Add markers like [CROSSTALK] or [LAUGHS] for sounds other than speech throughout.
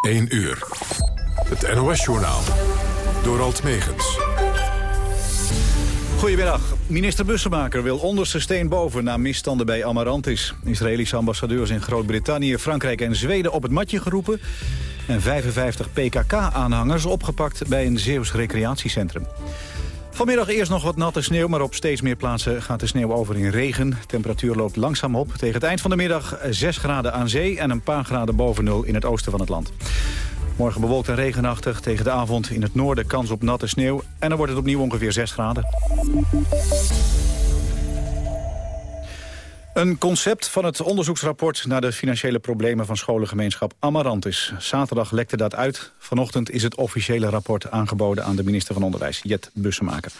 1 uur. Het NOS-journaal. Door Alt Megens. Goedemiddag. Minister Bussemaker wil onderste steen boven na misstanden bij Amarantis. Israëlische ambassadeurs in Groot-Brittannië, Frankrijk en Zweden op het matje geroepen. En 55 PKK-aanhangers opgepakt bij een Zeeuws recreatiecentrum. Vanmiddag eerst nog wat natte sneeuw, maar op steeds meer plaatsen gaat de sneeuw over in regen. Temperatuur loopt langzaam op. Tegen het eind van de middag 6 graden aan zee en een paar graden boven nul in het oosten van het land. Morgen bewolkt en regenachtig. Tegen de avond in het noorden kans op natte sneeuw. En dan wordt het opnieuw ongeveer 6 graden. Een concept van het onderzoeksrapport naar de financiële problemen van scholengemeenschap Amarantis. Zaterdag lekte dat uit. Vanochtend is het officiële rapport aangeboden aan de minister van Onderwijs, Jet Bussemaker.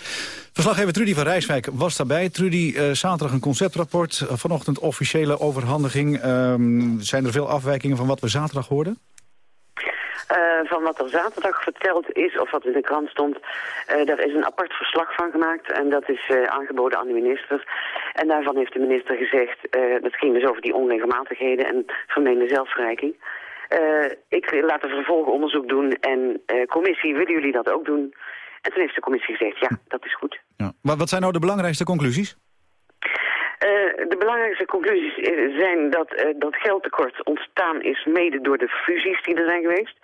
Verslaggever Trudy van Rijswijk was daarbij. Trudy, uh, zaterdag een conceptrapport, vanochtend officiële overhandiging. Uh, zijn er veel afwijkingen van wat we zaterdag hoorden? Uh, van wat er zaterdag verteld is, of wat in de krant stond. Uh, daar is een apart verslag van gemaakt en dat is uh, aangeboden aan de minister. En daarvan heeft de minister gezegd, dat ging dus over die onregelmatigheden en vermeende zelfverrijking. ik laat een vervolgonderzoek doen en commissie, willen jullie dat ook doen? En toen heeft de commissie gezegd, ja, dat is goed. Ja. Maar wat zijn nou de belangrijkste conclusies? Uh, de belangrijkste conclusies zijn dat dat geldtekort ontstaan is mede door de fusies die er zijn geweest.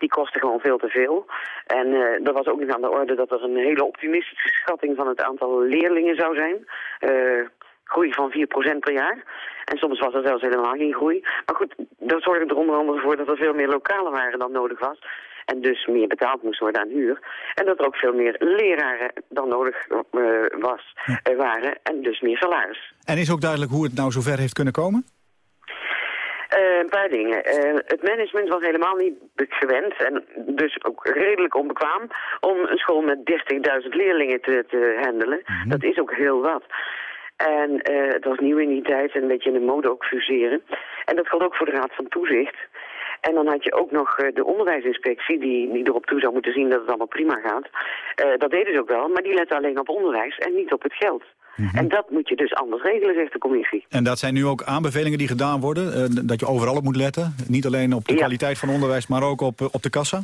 Die kosten gewoon veel te veel. En uh, er was ook niet aan de orde dat er een hele optimistische schatting van het aantal leerlingen zou zijn. groei van 4% per jaar. En soms was er zelfs helemaal geen groei. Maar goed, dat zorgde er onder andere voor dat er veel meer lokalen waren dan nodig was. En dus meer betaald moest worden aan huur. En dat er ook veel meer leraren dan nodig uh, was, waren. En dus meer salaris. En is ook duidelijk hoe het nou zover heeft kunnen komen? Uh, een paar dingen. Uh, het management was helemaal niet gewend en dus ook redelijk onbekwaam om een school met 30.000 leerlingen te, te handelen. Mm -hmm. Dat is ook heel wat. En uh, het was nieuw in die tijd en een beetje in de mode ook fuseren. En dat geldt ook voor de Raad van Toezicht. En dan had je ook nog de onderwijsinspectie die, die erop toe zou moeten zien dat het allemaal prima gaat. Dat deden ze ook wel, maar die letten alleen op onderwijs en niet op het geld. Mm -hmm. En dat moet je dus anders regelen, zegt de commissie. En dat zijn nu ook aanbevelingen die gedaan worden? Uh, dat je overal op moet letten? Niet alleen op de ja. kwaliteit van onderwijs, maar ook op, op de kassa?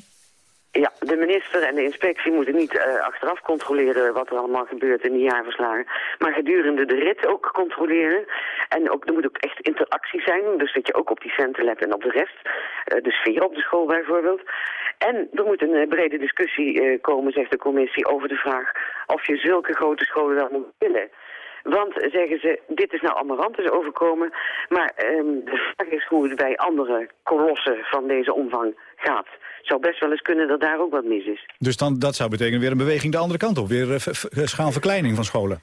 Ja, de minister en de inspectie moeten niet uh, achteraf controleren wat er allemaal gebeurt in de jaarverslagen. Maar gedurende de rit ook controleren. En ook, er moet ook echt interactie zijn, dus dat je ook op die centen let en op de rest. Uh, de sfeer op de school bijvoorbeeld. En er moet een uh, brede discussie komen, zegt de commissie, over de vraag of je zulke grote scholen wel moet willen. Want, zeggen ze, dit is nou Amarantus overkomen, maar um, de vraag is hoe het bij andere kolossen van deze omvang gaat. Het zou best wel eens kunnen dat daar ook wat mis is. Dus dan, dat zou betekenen weer een beweging de andere kant op, weer uh, schaalverkleining van scholen.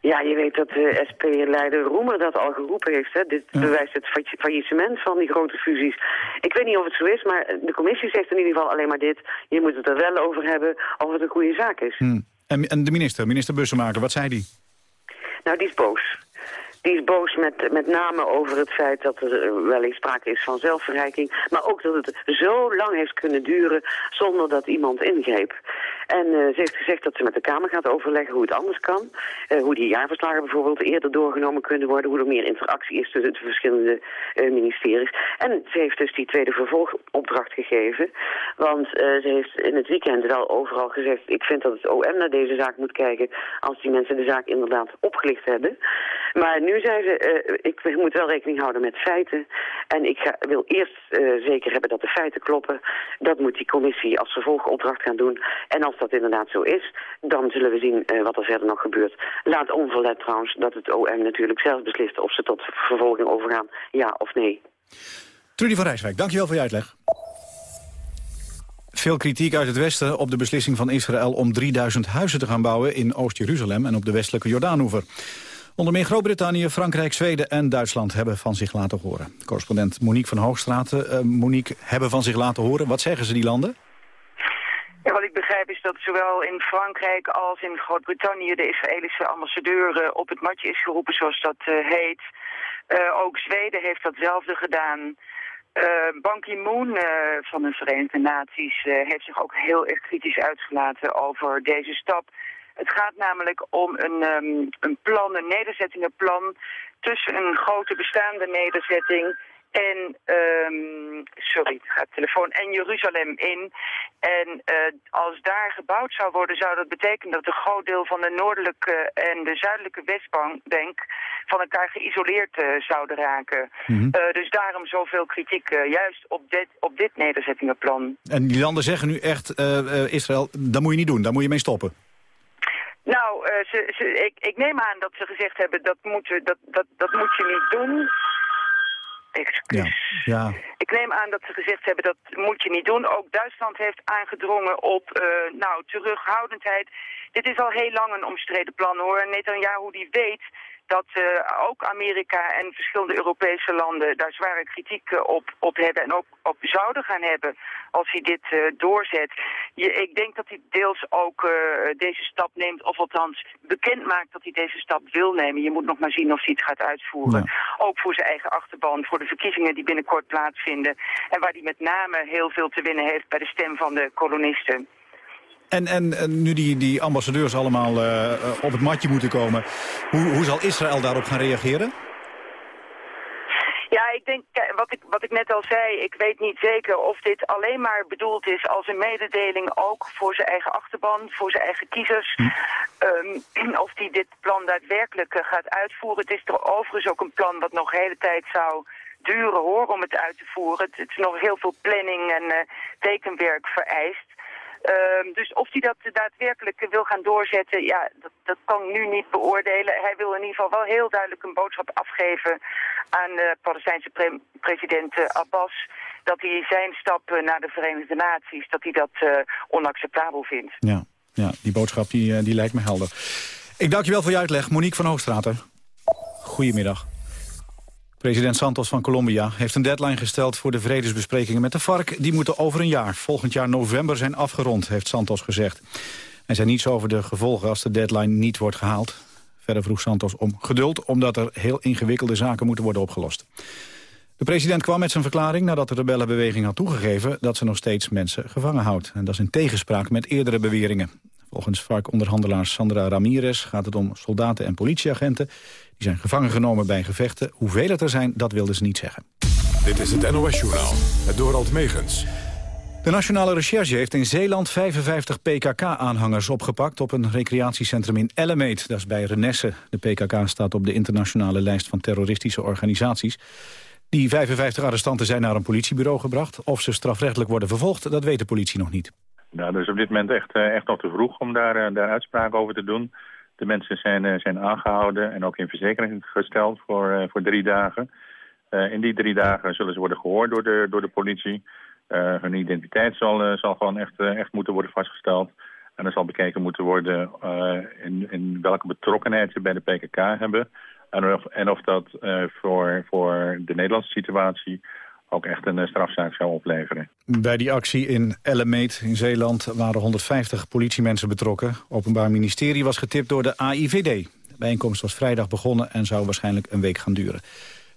Ja, je weet dat de SP-leider Roemer dat al geroepen heeft. Hè? Dit ja. bewijst het faillissement van die grote fusies. Ik weet niet of het zo is, maar de commissie zegt in ieder geval alleen maar dit. Je moet het er wel over hebben of het een goede zaak is. Hmm. En, en de minister, minister Bussemaker, wat zei die? Nou, die is boos. Die is boos met, met name over het feit dat er wellicht sprake is van zelfverrijking. Maar ook dat het zo lang heeft kunnen duren zonder dat iemand ingreep. En uh, ze heeft gezegd dat ze met de Kamer gaat overleggen hoe het anders kan. Uh, hoe die jaarverslagen bijvoorbeeld eerder doorgenomen kunnen worden. Hoe er meer interactie is tussen de verschillende uh, ministeries. En ze heeft dus die tweede vervolgopdracht gegeven. Want ze heeft in het weekend wel overal gezegd... ik vind dat het OM naar deze zaak moet kijken... als die mensen de zaak inderdaad opgelicht hebben. Maar nu zei ze, ik moet wel rekening houden met feiten. En ik ga, wil eerst zeker hebben dat de feiten kloppen. Dat moet die commissie als vervolgopdracht gaan doen. En als dat inderdaad zo is, dan zullen we zien uh, wat er verder nog gebeurt. Laat onverlet trouwens dat het OM natuurlijk zelf beslist of ze tot vervolging overgaan, ja of nee. Trudy van Rijswijk, dankjewel voor je uitleg. Veel kritiek uit het Westen op de beslissing van Israël om 3000 huizen te gaan bouwen in Oost-Jeruzalem en op de westelijke Jordaanoever. Onder meer Groot-Brittannië, Frankrijk, Zweden en Duitsland hebben van zich laten horen. Correspondent Monique van Hoogstraten. Uh, Monique, hebben van zich laten horen. Wat zeggen ze die landen? Ja, wat ik begrijp is dat zowel in Frankrijk als in Groot-Brittannië de Israëlische ambassadeur uh, op het matje is geroepen, zoals dat uh, heet. Uh, ook Zweden heeft datzelfde gedaan. Ban Ki-moon van de Verenigde Naties heeft zich ook heel erg kritisch uitgelaten over deze stap. Het gaat namelijk om een, um, een plan, een nederzettingenplan tussen een grote bestaande nederzetting en, um, sorry, gaat telefoon, en Jeruzalem in. En uh, als daar gebouwd zou worden, zou dat betekenen dat een groot deel van de noordelijke en de zuidelijke Westbank van elkaar geïsoleerd uh, zouden raken. Mm -hmm. uh, dus daarom zoveel kritiek, juist op dit, op dit nederzettingenplan. En die landen zeggen nu echt, Israël, dat moet je niet doen, daar moet je mee stoppen. Nou, ze, ze, ik, ik neem aan dat ze gezegd hebben, dat moet, dat, dat, dat moet je niet doen. Excuus. Ja, ja. Ik neem aan dat ze gezegd hebben dat moet je niet doen. Ook Duitsland heeft aangedrongen op uh, nou, terughoudendheid. Dit is al heel lang een omstreden plan hoor. Netanyahu die weet dat uh, ook Amerika en verschillende Europese landen daar zware kritiek uh, op, op hebben en ook op zouden gaan hebben als hij dit uh, doorzet. Je, ik denk dat hij deels ook deze stap neemt, of althans bekend maakt dat hij deze stap wil nemen. Je moet nog maar zien of hij het gaat uitvoeren. Ja. Ook voor zijn eigen achterban, voor de verkiezingen die binnenkort plaatsvinden. En waar hij met name heel veel te winnen heeft bij de stem van de kolonisten. En, en, nu die, die ambassadeurs allemaal uh, op het matje moeten komen... Hoe, hoe zal Israël daarop gaan reageren? Ja, ik denk, wat ik, wat ik net al zei, ik weet niet zeker of dit alleen maar bedoeld is als een mededeling ook voor zijn eigen achterban, voor zijn eigen kiezers. Hm. Um, [CLEARS THROAT] of die dit plan daadwerkelijk uh, gaat uitvoeren. Het is er overigens ook een plan wat nog de hele tijd zou duren hoor, om het uit te voeren. Het, het is nog heel veel planning en uh, tekenwerk vereist. Um, dus of hij dat daadwerkelijk wil gaan doorzetten, ja, dat, dat kan nu niet beoordelen. Hij wil in ieder geval wel heel duidelijk een boodschap afgeven aan de Palestijnse pre president uh, Abbas dat hij zijn stap naar de Verenigde Naties, dat hij dat uh, onacceptabel vindt. Ja, ja die boodschap die, die lijkt me helder. Ik dank je wel voor je uitleg. Monique van Hoogstraten. Goedemiddag. President Santos van Colombia heeft een deadline gesteld voor de vredesbesprekingen met de FARC. Die moeten over een jaar, volgend jaar november, zijn afgerond, heeft Santos gezegd. Hij zei niets over de gevolgen als de deadline niet wordt gehaald. Verder vroeg Santos om geduld, omdat er heel ingewikkelde zaken moeten worden opgelost. De president kwam met zijn verklaring nadat de rebellenbeweging had toegegeven dat ze nog steeds mensen gevangen houdt. En dat is in tegenspraak met eerdere beweringen. Volgens FARC-onderhandelaar Sandra Ramirez gaat het om soldaten en politieagenten. Die zijn gevangen genomen bij gevechten. Hoeveel het er zijn, dat wilden ze niet zeggen. Dit is het NOS-journaal, het Dorald Megens. De Nationale Recherche heeft in Zeeland 55 PKK-aanhangers opgepakt... op een recreatiecentrum in Ellemeet, dat is bij Renesse. De PKK staat op de internationale lijst van terroristische organisaties. Die 55 arrestanten zijn naar een politiebureau gebracht. Of ze strafrechtelijk worden vervolgd, dat weet de politie nog niet. Nou, dus op dit moment echt, eh, echt nog te vroeg om daar, eh, daar uitspraak over te doen. De mensen zijn, eh, zijn aangehouden en ook in verzekering gesteld voor, voor drie dagen. in die drie dagen zullen ze worden gehoord door de, door de politie. hun identiteit zal, zal gewoon echt, echt moeten worden vastgesteld. En er zal bekeken moeten worden in, in welke betrokkenheid ze bij de PKK hebben. En of, en of dat voor, voor de Nederlandse situatie ook echt een strafzaak zou opleveren. Bij die actie in Ellemeet in Zeeland waren 150 politiemensen betrokken. Openbaar Ministerie was getipt door de AIVD. De bijeenkomst was vrijdag begonnen en zou waarschijnlijk een week gaan duren.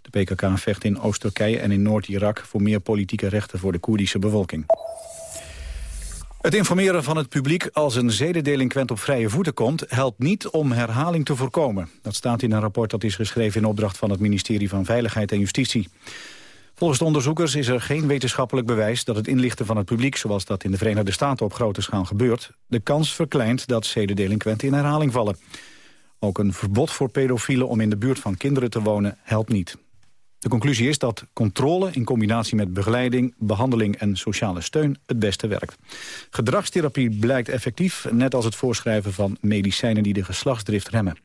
De PKK vecht in Oost-Turkije en in Noord-Irak... voor meer politieke rechten voor de Koerdische bevolking. Het informeren van het publiek als een zedendelinquent op vrije voeten komt... helpt niet om herhaling te voorkomen. Dat staat in een rapport dat is geschreven in opdracht van het ministerie van Veiligheid en Justitie. Volgens de onderzoekers is er geen wetenschappelijk bewijs dat het inlichten van het publiek, zoals dat in de Verenigde Staten op grote schaal gebeurt, de kans verkleint dat zedendelinquenten in herhaling vallen. Ook een verbod voor pedofielen om in de buurt van kinderen te wonen helpt niet. De conclusie is dat controle in combinatie met begeleiding, behandeling en sociale steun het beste werkt. Gedragstherapie blijkt effectief, net als het voorschrijven van medicijnen die de geslachtsdrift remmen.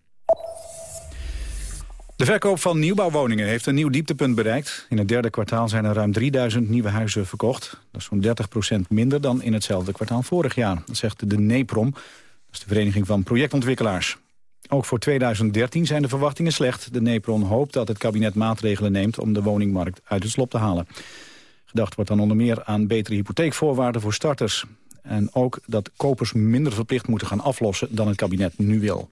De verkoop van nieuwbouwwoningen heeft een nieuw dieptepunt bereikt. In het derde kwartaal zijn er ruim 3000 nieuwe huizen verkocht. Dat is zo'n 30% minder dan in hetzelfde kwartaal vorig jaar. Dat zegt de NEPROM, dat is de Vereniging van Projectontwikkelaars. Ook voor 2013 zijn de verwachtingen slecht. De NEPROM hoopt dat het kabinet maatregelen neemt om de woningmarkt uit het slop te halen. Gedacht wordt dan onder meer aan betere hypotheekvoorwaarden voor starters. En ook dat kopers minder verplicht moeten gaan aflossen dan het kabinet nu wil.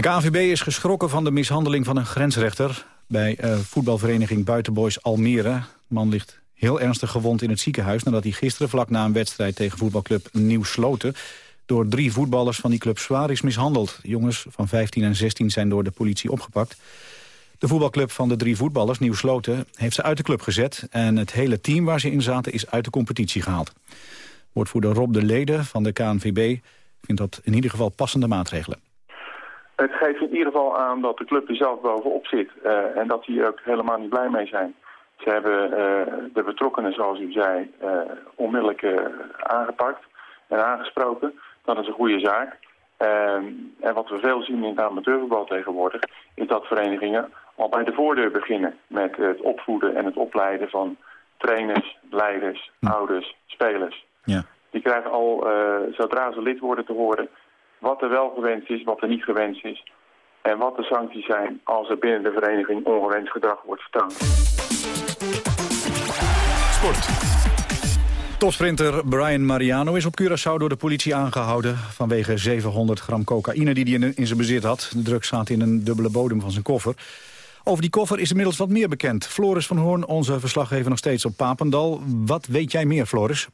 De KNVB is geschrokken van de mishandeling van een grensrechter... bij uh, voetbalvereniging Buitenboys Almere. De man ligt heel ernstig gewond in het ziekenhuis... nadat hij gisteren vlak na een wedstrijd tegen voetbalclub Nieuw Sloten... door drie voetballers van die club zwaar is mishandeld. De jongens van 15 en 16 zijn door de politie opgepakt. De voetbalclub van de drie voetballers, Nieuw Sloten, heeft ze uit de club gezet... en het hele team waar ze in zaten is uit de competitie gehaald. Woordvoerder Rob de Leden van de KNVB vindt dat in ieder geval passende maatregelen. Het geeft in ieder geval aan dat de club er zelf bovenop zit uh, en dat die er ook helemaal niet blij mee zijn. Ze hebben uh, de betrokkenen, zoals u zei, uh, onmiddellijk aangepakt en aangesproken. Dat is een goede zaak. Ehm, en wat we veel zien in het amateurvoetbal tegenwoordig... is dat verenigingen al bij de voordeur beginnen... met het opvoeden en het opleiden van trainers, leiders, hm. ouders, spelers. Ja. Die krijgen al, zodra ze lid worden, te horen... wat er wel gewenst is, wat er niet gewenst is... en wat de sancties zijn als er binnen de vereniging ongewenst gedrag wordt vertoond. Sport. Topsprinter Brian Mariano is op Curaçao door de politie aangehouden... vanwege 700 gram cocaïne die hij in zijn bezit had. De drugs zaten in een dubbele bodem van zijn koffer. Over die koffer is inmiddels wat meer bekend. Floris van Hoorn, onze verslaggever nog steeds op Papendal. Wat weet jij meer, Floris?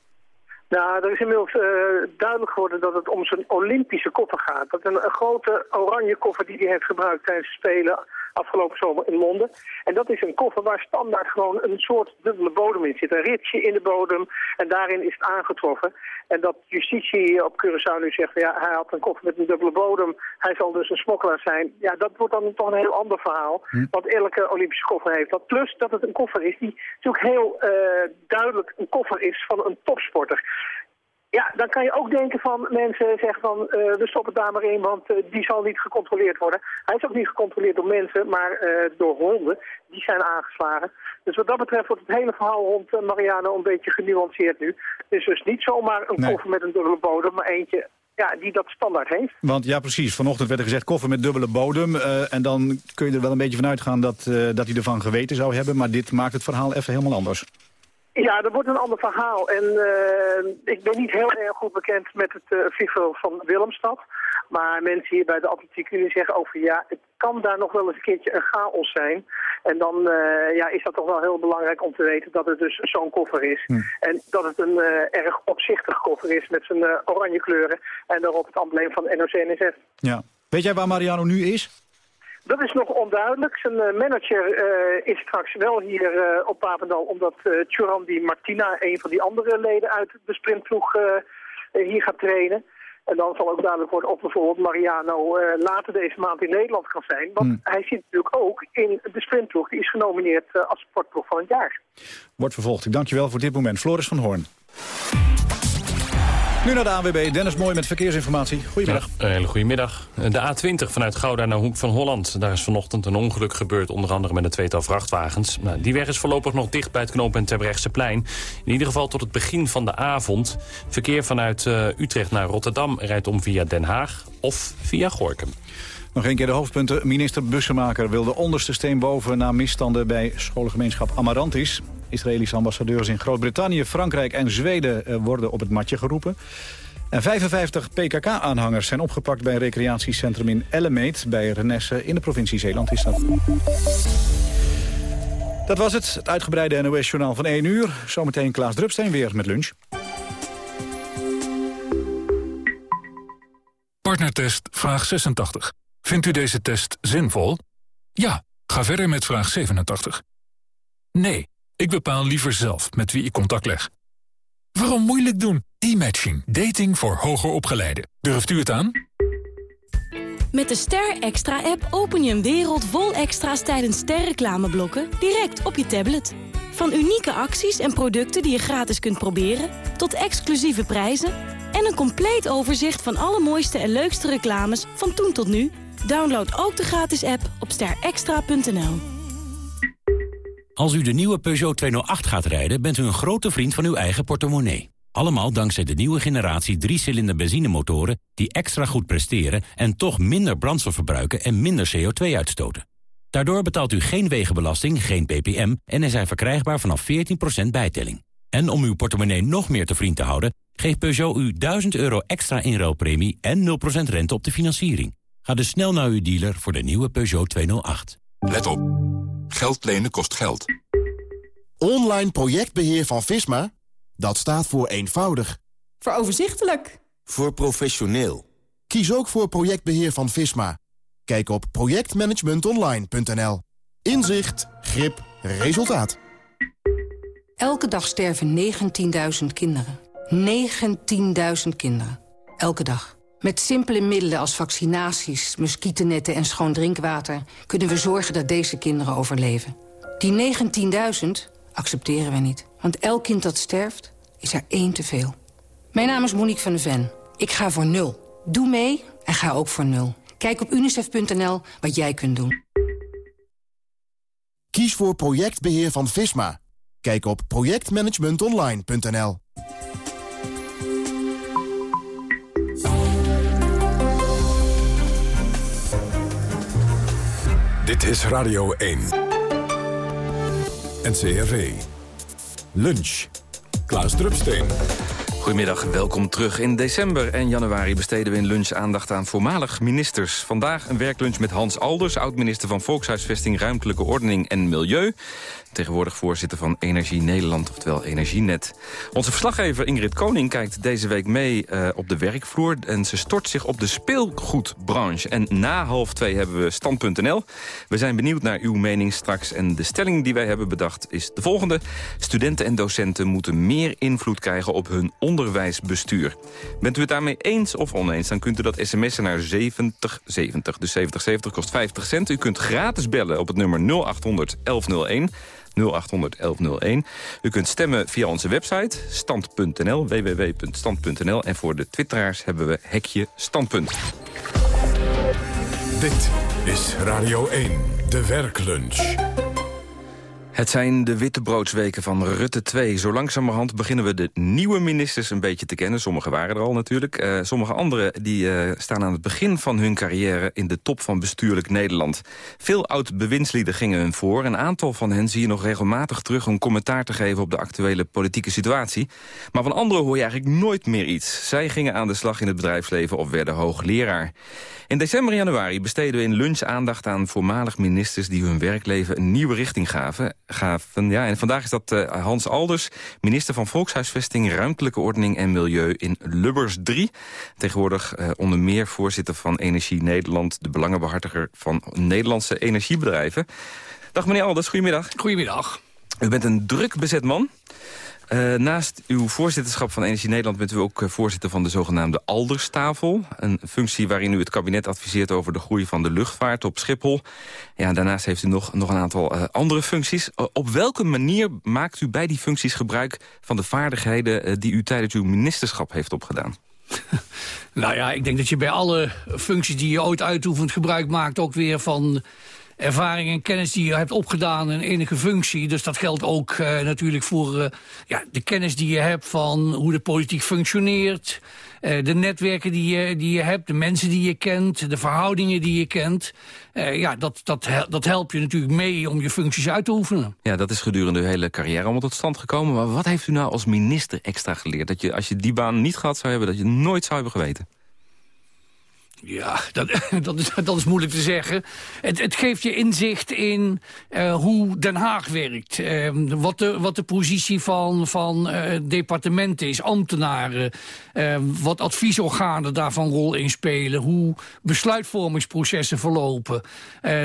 Nou, er is inmiddels uh, duidelijk geworden dat het om zijn Olympische koffer gaat. Dat een, een grote oranje koffer die hij heeft gebruikt tijdens de Spelen afgelopen zomer in Londen. En dat is een koffer waar standaard gewoon een soort dubbele bodem in zit. Een ritje in de bodem en daarin is het aangetroffen. En dat justitie op Curaçao nu zegt, ja, hij had een koffer met een dubbele bodem. Hij zal dus een smokkelaar zijn. Ja, dat wordt dan toch een heel ander verhaal. Hm. Want elke Olympische koffer heeft dat. Plus dat het een koffer is die natuurlijk heel uh, duidelijk een koffer is van een topsporter. Ja, dan kan je ook denken van mensen zeggen van uh, we stoppen daar maar in, want uh, die zal niet gecontroleerd worden. Hij is ook niet gecontroleerd door mensen, maar uh, door honden. Die zijn aangeslagen. Dus wat dat betreft wordt het hele verhaal rond Mariano een beetje genuanceerd nu. Het is dus niet zomaar een nee. koffer met een dubbele bodem, maar eentje ja, die dat standaard heeft. Want ja, precies. Vanochtend werd er gezegd koffer met dubbele bodem. en dan kun je er wel een beetje van uitgaan dat, dat hij ervan geweten zou hebben. Maar dit maakt het verhaal even helemaal anders. Ja, dat wordt een ander verhaal. En uh, ik ben niet heel erg goed bekend met het uh, van Willemstad. Maar mensen hier bij de atletiek kunnen zeggen over ja, het kan daar nog wel eens een keertje een chaos zijn. En dan uh, ja, is dat toch wel heel belangrijk om te weten dat het dus zo'n koffer is. Hm. En dat het een erg opzichtig koffer is met zijn oranje kleuren. En daarop het embleem van NOC-NSF. Ja. Weet jij waar Mariano nu is? Dat is nog onduidelijk. Zijn uh, manager uh, is straks wel hier uh, op Papendal... omdat uh, Di Martina, een van die andere leden uit de sprintploeg, hier gaat trainen. En dan zal ook duidelijk worden of bijvoorbeeld Mariano later deze maand in Nederland kan zijn. Want hmm. hij zit natuurlijk ook in de sprintploeg. Die is genomineerd als sportploeg van het jaar. Wordt vervolgd. Ik dank je wel voor dit moment. Floris van Hoorn. Nu naar de ANWB. Dennis Mooi met verkeersinformatie. Goedemiddag. een hele goede middag. De A20 vanuit Gouda naar Hoek van Holland. Daar is vanochtend een ongeluk gebeurd, onder andere met een tweetal vrachtwagens. Nou, die weg is voorlopig nog dicht bij het knooppunt Terbrechtseplein. In ieder geval tot het begin van de avond. Verkeer vanuit uh, Utrecht naar Rotterdam rijdt om via Den Haag of via Gorkum. Nog een keer de hoofdpunten. Minister Bussemaker wil de onderste steen boven... na misstanden bij schoolgemeenschap Amarantis. Israëlische ambassadeurs in Groot-Brittannië, Frankrijk en Zweden eh, worden op het matje geroepen. En 55 PKK-aanhangers zijn opgepakt bij een recreatiecentrum in Ellemeet... bij Renesse in de provincie Zeeland is dat. Dat was het, het uitgebreide NOS-journaal van 1 uur. Zometeen Klaas Drupsteen weer met lunch. Partnertest vraag 86. Vindt u deze test zinvol? Ja, ga verder met vraag 87. Nee. Ik bepaal liever zelf met wie ik contact leg. Waarom moeilijk doen? E-matching. Dating voor hoger opgeleiden. Durft u het aan? Met de Ster Extra-app open je een wereld vol extra's tijdens sterreclameblokken direct op je tablet. Van unieke acties en producten die je gratis kunt proberen... tot exclusieve prijzen en een compleet overzicht van alle mooiste en leukste reclames van toen tot nu. Download ook de gratis app op sterextra.nl. Als u de nieuwe Peugeot 208 gaat rijden, bent u een grote vriend van uw eigen portemonnee. Allemaal dankzij de nieuwe generatie 3-cilinder benzinemotoren... die extra goed presteren en toch minder brandstof verbruiken en minder CO2 uitstoten. Daardoor betaalt u geen wegenbelasting, geen ppm... en er zijn verkrijgbaar vanaf 14% bijtelling. En om uw portemonnee nog meer te vriend te houden... geeft Peugeot u 1000 euro extra inruilpremie en 0% rente op de financiering. Ga dus snel naar uw dealer voor de nieuwe Peugeot 208. Let op. Geld lenen kost geld. Online projectbeheer van Visma? Dat staat voor eenvoudig. Voor overzichtelijk. Voor professioneel. Kies ook voor projectbeheer van Visma. Kijk op projectmanagementonline.nl. Inzicht, grip, resultaat. Elke dag sterven 19.000 kinderen. 19.000 kinderen. Elke dag. Met simpele middelen als vaccinaties, muggennetten en schoon drinkwater... kunnen we zorgen dat deze kinderen overleven. Die 19.000 accepteren we niet. Want elk kind dat sterft, is er één te veel. Mijn naam is Monique van de Ven. Ik ga voor nul. Doe mee en ga ook voor nul. Kijk op unicef.nl wat jij kunt doen. Kies voor projectbeheer van Visma. Kijk op projectmanagementonline.nl. Dit is Radio 1. NCRV. Lunch. Klaas Drupsteen. Goedemiddag, welkom terug. In december en januari besteden we in lunch aandacht aan voormalig ministers. Vandaag een werklunch met Hans Alders, oud-minister van Volkshuisvesting, Ruimtelijke Ordening en Milieu. Tegenwoordig voorzitter van Energie Nederland, oftewel Energienet. Onze verslaggever Ingrid Koning kijkt deze week mee uh, op de werkvloer... en ze stort zich op de speelgoedbranche. En na half twee hebben we stand.nl. We zijn benieuwd naar uw mening straks. En de stelling die wij hebben bedacht is de volgende. Studenten en docenten moeten meer invloed krijgen op hun onderwijsbestuur. Bent u het daarmee eens of oneens, dan kunt u dat sms'en naar 7070. Dus 7070 kost 50 cent. U kunt gratis bellen op het nummer 0800 1101... 0800 1101. U kunt stemmen via onze website stand.nl, www.stand.nl. En voor de twitteraars hebben we hekje standpunt. Dit is Radio 1, de werklunch. Het zijn de wittebroodsweken van Rutte 2. Zo langzamerhand beginnen we de nieuwe ministers een beetje te kennen. Sommigen waren er al natuurlijk. Uh, sommige anderen die, uh, staan aan het begin van hun carrière... in de top van bestuurlijk Nederland. Veel oud-bewindslieden gingen hun voor. Een aantal van hen zie je nog regelmatig terug... om commentaar te geven op de actuele politieke situatie. Maar van anderen hoor je eigenlijk nooit meer iets. Zij gingen aan de slag in het bedrijfsleven of werden hoogleraar. In december en januari besteden we in lunch aandacht aan voormalig ministers... die hun werkleven een nieuwe richting gaven. Gaven ja, en vandaag is dat uh, Hans Alders, minister van Volkshuisvesting... Ruimtelijke Ordening en Milieu in Lubbers 3. Tegenwoordig uh, onder meer voorzitter van Energie Nederland... de belangenbehartiger van Nederlandse energiebedrijven. Dag meneer Alders, goedemiddag. Goedemiddag. U bent een druk bezet man. Uh, naast uw voorzitterschap van Energie Nederland... bent u ook uh, voorzitter van de zogenaamde Alderstafel. Een functie waarin u het kabinet adviseert over de groei van de luchtvaart op Schiphol. Ja, daarnaast heeft u nog, nog een aantal uh, andere functies. op welke manier maakt u bij die functies gebruik van de vaardigheden... die u tijdens uw ministerschap heeft opgedaan? [LAUGHS] nou ja, ik denk dat je bij alle functies die je ooit uitoefent gebruik maakt... ook weer van ervaring en kennis die je hebt opgedaan in enige functie. Dus dat geldt ook uh, natuurlijk voor uh, ja, de kennis die je hebt van hoe de politiek functioneert. Uh, de netwerken die je, die je hebt, de mensen die je kent, de verhoudingen die je kent. ja, dat, dat, dat helpt je natuurlijk mee om je functies uit te oefenen. Ja, dat is gedurende uw hele carrière allemaal tot stand gekomen. Maar wat heeft u nou als minister extra geleerd? Dat je, als je die baan niet gehad zou hebben, dat je nooit zou hebben geweten? Ja, dat, [LAUGHS] dat, is, dat is moeilijk te zeggen. Het, het geeft je inzicht in uh, hoe Den Haag werkt. Uh, wat, de, wat de positie van, van uh, departementen is, ambtenaren. wat adviesorganen daarvan rol in spelen. Hoe besluitvormingsprocessen verlopen.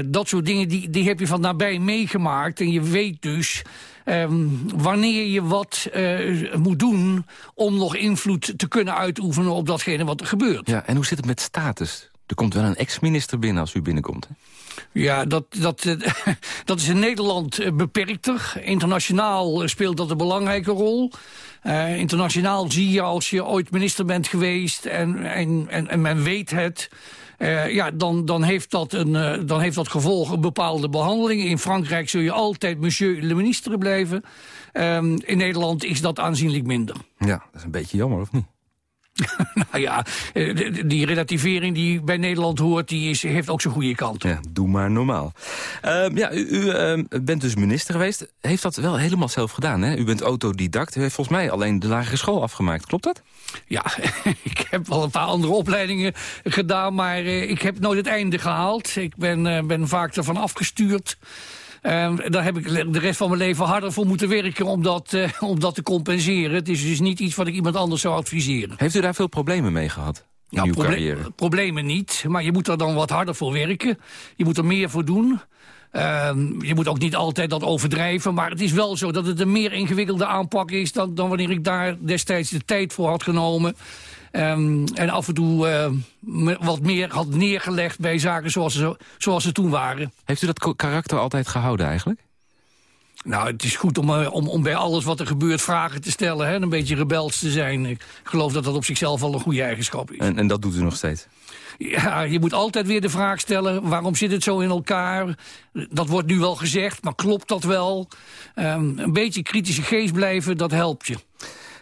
dat soort dingen die, die heb je van nabij meegemaakt. En je weet dus Um, wanneer je wat uh, moet doen om nog invloed te kunnen uitoefenen op datgene wat er gebeurt. Ja, en hoe zit het met status? Er komt wel een ex-minister binnen als u binnenkomt. Hè? Ja, dat, dat, [LAUGHS] dat is in Nederland eh, beperkter. Internationaal speelt dat een belangrijke rol. Uh, internationaal zie je als je ooit minister bent geweest en, en, en, en men weet het... Uh, ja, dan, dan, heeft dat een, uh, dan heeft dat gevolg een bepaalde behandeling. In Frankrijk zul je altijd monsieur le ministre blijven. Um, in Nederland is dat aanzienlijk minder. Ja, dat is een beetje jammer, of niet? [LAUGHS] nou ja, eh, die relativering die bij Nederland hoort, die is, heeft ook zijn goede kant. Ja, doe maar normaal. Uh, ja, u, u uh, bent dus minister geweest. Heeft dat wel helemaal zelf gedaan, hè? U bent autodidact. U heeft volgens mij alleen de lagere school afgemaakt. Klopt dat? Ja, [LAUGHS] ik heb wel een paar andere opleidingen gedaan, maar uh, ik heb nooit het einde gehaald. Ik ben, ben vaak ervan afgestuurd. Uh, daar heb ik de rest van mijn leven harder voor moeten werken om dat, uh, om dat te compenseren. Het is dus niet iets wat ik iemand anders zou adviseren. Heeft u daar veel problemen mee gehad? In nou, proble problemen niet, maar je moet er dan wat harder voor werken. Je moet er meer voor doen. Ehm, je moet ook niet altijd dat overdrijven, maar het is wel zo dat het een meer ingewikkelde aanpak is dan, dan wanneer ik daar destijds de tijd voor had genomen. Ehm, en af en toe uh, wat meer had neergelegd bij zaken zoals ze, zoals ze toen waren. Heeft u dat karakter altijd gehouden eigenlijk? Nou, het is goed om, uh, om, om bij alles wat er gebeurt vragen te stellen. Hè? Een beetje rebels te zijn. Ik geloof dat dat op zichzelf al een goede eigenschap is. En, en dat doet u nog steeds? Ja, je moet altijd weer de vraag stellen, waarom zit het zo in elkaar? Dat wordt nu wel gezegd, maar klopt dat wel? Um, een beetje kritische geest blijven, dat helpt je.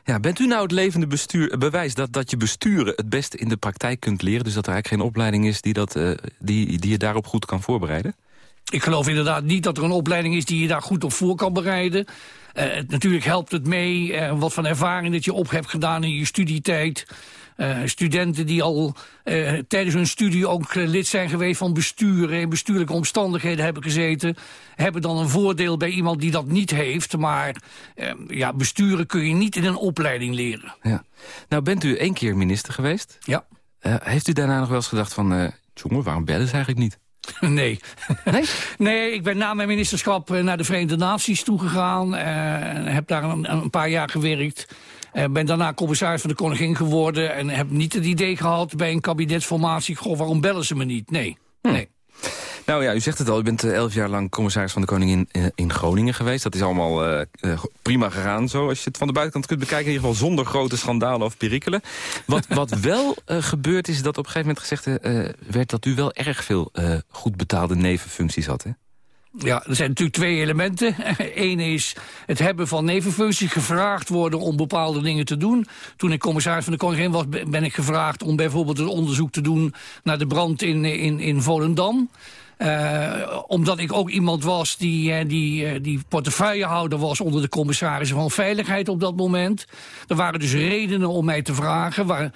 Ja, bent u nou het levende bestuur, bewijs dat, dat je besturen het beste in de praktijk kunt leren? Dus dat er eigenlijk geen opleiding is die, dat, uh, die, die je daarop goed kan voorbereiden? Ik geloof inderdaad niet dat er een opleiding is die je daar goed op voor kan bereiden. Uh, natuurlijk helpt het mee wat van ervaring dat je op hebt gedaan in je studietijd. Uh, studenten die al uh, tijdens hun studie ook uh, lid zijn geweest van besturen... in bestuurlijke omstandigheden hebben gezeten... hebben dan een voordeel bij iemand die dat niet heeft. Maar ja, besturen kun je niet in een opleiding leren. Ja. Nou, bent u één keer minister geweest? Ja. heeft u daarna nog wel eens gedacht van... jongen, waarom bellen ze eigenlijk niet? [LAUGHS] Nee. Nee? [LAUGHS] nee, ik ben na mijn ministerschap naar de Verenigde Naties toegegaan. en heb daar een, een paar jaar gewerkt. Uh, ben daarna commissaris van de koningin geworden... en heb niet het idee gehad bij een kabinetsformatie... goh, waarom bellen ze me niet? Nee, hm. nee. Nou ja, u zegt het al, u bent eh, elf jaar lang commissaris van de Koningin uh, in Groningen geweest. Dat is allemaal uh, prima gegaan zo, als je het van de buitenkant kunt bekijken. In ieder geval zonder grote schandalen of perikelen. Wat, [LAUGHS] wat wel gebeurd is, dat op een gegeven moment gezegd werd... dat u wel erg veel goed betaalde nevenfuncties had, hè? Ja, er zijn natuurlijk twee elementen. [LAUGHS] Eén is het hebben van nevenfuncties, gevraagd worden om bepaalde dingen te doen. Toen ik commissaris van de Koningin was, ben ik gevraagd om bijvoorbeeld het onderzoek te doen naar de brand in, in, in Volendam. Uh, omdat ik ook iemand was die, uh, die, uh, die portefeuillehouder was onder de commissarissen van Veiligheid op dat moment. Er waren dus redenen om mij te vragen.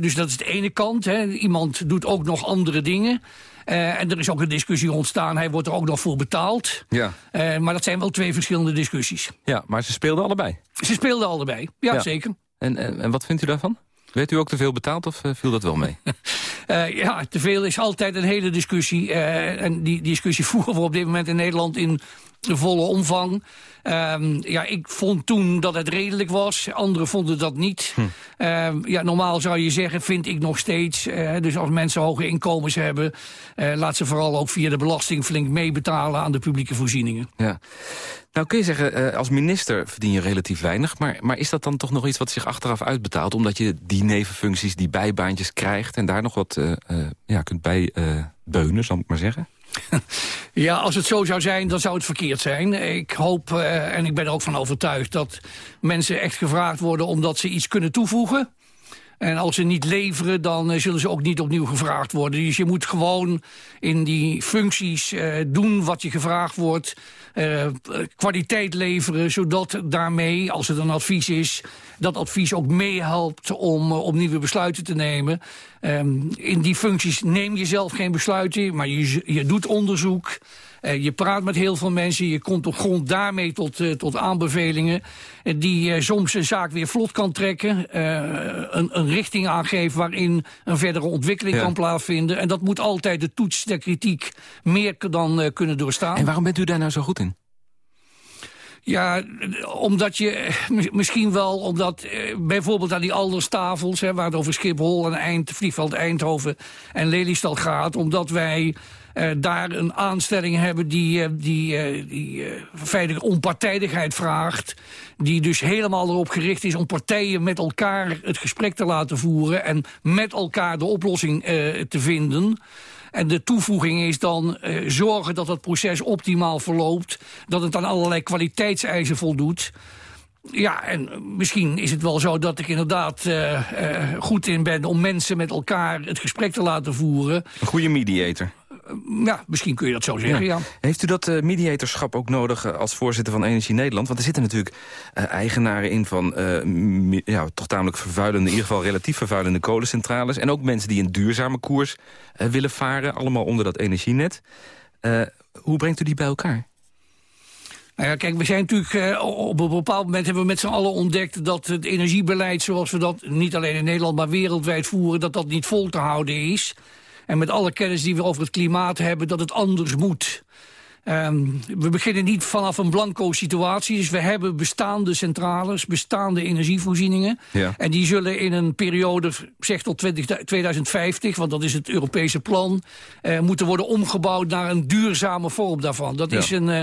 Dus dat is de ene kant. Hè. Iemand doet ook nog andere dingen. Uh, en er is ook een discussie ontstaan. Hij wordt er ook nog voor betaald. Ja. Uh, maar dat zijn wel twee verschillende discussies. Ja, maar ze speelden allebei? Ze speelden allebei, ja, ja. zeker. En, en, en wat vindt u daarvan? Werd u ook te veel betaald of uh, viel dat wel mee? uh, [LAUGHS] ja, te veel is altijd een hele discussie. Uh, en die discussie [LAUGHS] voeren we op dit moment in Nederland in volle omvang. Um, ja, ik vond toen dat het redelijk was. Anderen vonden dat niet. Hm. Um, ja, normaal zou je zeggen, vind ik nog steeds. Uh, dus als mensen hoge inkomens hebben... Uh, laat ze vooral ook via de belasting flink meebetalen... aan de publieke voorzieningen. Ja. Nou kun je zeggen, uh, als minister verdien je relatief weinig... Maar, maar is dat dan toch nog iets wat zich achteraf uitbetaalt... omdat je die nevenfuncties, die bijbaantjes krijgt... en daar nog wat ja, kunt bij beunen, zal ik maar zeggen? [LAUGHS] Ja, als het zo zou zijn, dan zou het verkeerd zijn. Ik hoop, uh, en ik ben er ook van overtuigd... dat mensen echt gevraagd worden omdat ze iets kunnen toevoegen. En als ze niet leveren, dan uh, zullen ze ook niet opnieuw gevraagd worden. Dus je moet gewoon in die functies uh, doen wat je gevraagd wordt. Uh, kwaliteit leveren, zodat daarmee, als het een advies is... dat advies ook meehelpt om, om nieuwe besluiten te nemen. Um, in die functies neem je zelf geen besluiten, maar je, je doet onderzoek... Uh, je praat met heel veel mensen, je komt op grond daarmee tot, uh, tot aanbevelingen... Uh, die soms een zaak weer vlot kan trekken, een, een, richting aangeven... waarin een verdere ontwikkeling ja. kan plaatsvinden. En dat moet altijd de toets der kritiek meer dan kunnen doorstaan. En waarom bent u daar nou zo goed in? Ja, omdat je misschien wel, omdat eh, bijvoorbeeld aan die alderstafels... Hè, waar het over Schiphol en Eind, vliegveld Eindhoven en Lelystad gaat... omdat wij uh, daar een aanstelling hebben die, uh, die, uh, die feitelijk onpartijdigheid vraagt. Die dus helemaal erop gericht is om partijen met elkaar het gesprek te laten voeren... en met elkaar de oplossing te vinden... En de toevoeging is dan zorgen dat het proces optimaal verloopt. Dat het aan allerlei kwaliteitseisen voldoet. Ja, en misschien is het wel zo dat ik inderdaad goed in ben... om mensen met elkaar het gesprek te laten voeren. Een goede mediator. Ja, misschien kun je dat zo zeggen, ja. Heeft u dat uh, mediatorschap ook nodig uh, als voorzitter van Energie Nederland? Want er zitten natuurlijk uh, eigenaren in van ja, toch tamelijk vervuilende... in ieder geval relatief vervuilende kolencentrales... en ook mensen die een duurzame koers willen varen, allemaal onder dat energienet. hoe brengt u die bij elkaar? Nou ja, kijk, we zijn natuurlijk op een bepaald moment hebben we met z'n allen ontdekt dat het energiebeleid zoals we dat niet alleen in Nederland maar wereldwijd voeren, dat dat niet vol te houden is. En met alle kennis die we over het klimaat hebben, dat het anders moet. Ehm, we beginnen niet vanaf een blanco situatie. Dus we hebben bestaande centrales, bestaande energievoorzieningen. Ja. En die zullen in een periode, zeg tot 20, 2050... want dat is het Europese plan... eh, moeten worden omgebouwd naar een duurzame vorm daarvan. Dat Ja. is een... eh,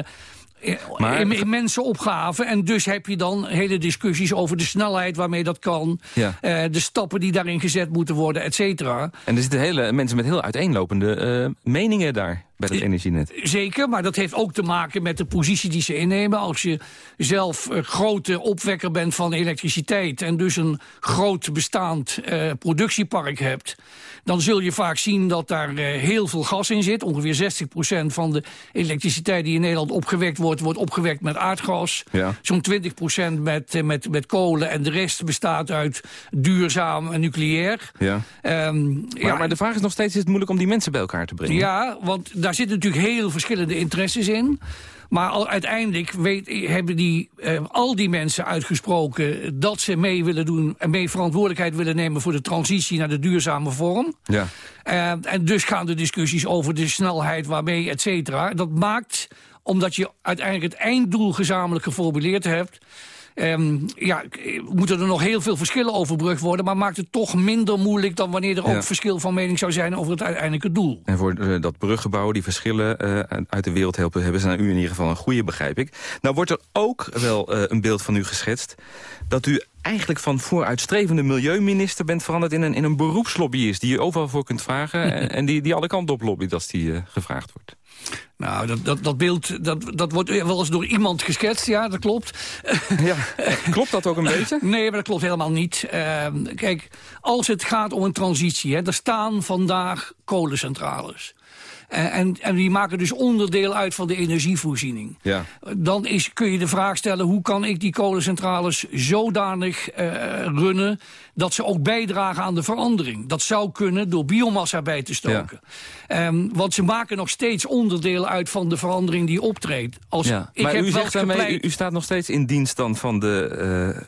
Maar- im- immense opgave. En dus heb je dan hele discussies over de snelheid waarmee dat kan. Ja. eh, de stappen die daarin gezet moeten worden, et cetera. En er zitten hele mensen met heel uiteenlopende eh, meningen daar bij dat energienet. Zeker, maar dat heeft ook te maken met de positie die ze innemen. Als je zelf eh, grote opwekker bent van elektriciteit... en dus een groot bestaand eh, productiepark hebt... dan zul je vaak zien dat daar eh, heel veel gas in zit. Ongeveer 60% van de elektriciteit die in Nederland opgewekt wordt... wordt opgewekt met aardgas. Ja. Zo'n 20% met, eh, met, met kolen en de rest bestaat uit duurzaam en nucleair. Ja. Ehm, Maar, ja, maar de vraag is nog steeds, is het moeilijk om die mensen bij elkaar te brengen? ja, want daar zitten natuurlijk heel verschillende interesses in. Maar al, uiteindelijk weet, hebben die, eh, al die mensen uitgesproken... dat ze mee willen doen en mee verantwoordelijkheid willen nemen... voor de transitie naar de duurzame vorm. Ja. Eh, en dus gaan de discussies over de snelheid waarmee, et cetera. Dat maakt, omdat je uiteindelijk het einddoel gezamenlijk geformuleerd hebt... Ehm, ja, k- moeten er nog heel veel verschillen overbrugd worden... maar maakt het toch minder moeilijk dan wanneer er Ja. ook verschil van mening zou zijn... over het uiteindelijke doel. En voor eh, dat bruggebouw, die verschillen eh, uit de wereld helpen... hebben ze naar u in ieder geval een goede, begrijp ik. Nou wordt er ook wel eh, een beeld van u geschetst... dat u eigenlijk van vooruitstrevende milieuminister bent veranderd... in een, in een beroepslobbyist die je overal voor kunt vragen... [LAUGHS] en, en die, die alle kanten op lobbyt als die eh, gevraagd wordt. Nou, dat, dat, dat beeld dat, dat wordt wel eens door iemand geschetst, ja, dat klopt. Ja, klopt dat ook een [LAUGHS] beetje? Nee, maar dat klopt helemaal niet. Ehm, kijk, als het gaat om een transitie, hè, er staan vandaag kolencentrales. En, en, en die maken dus onderdeel uit van de energievoorziening. Ja. Dan is, kun je de vraag stellen, hoe kan ik die kolencentrales zodanig eh, runnen... dat ze ook bijdragen aan de verandering? Dat zou kunnen door biomassa bij te stoken. Ehm, want ze maken nog steeds onderdeel uit van de verandering die optreedt. Als, Ja. ik Maar heb u zegt daarmee, u, u staat nog steeds in dienst dan van de,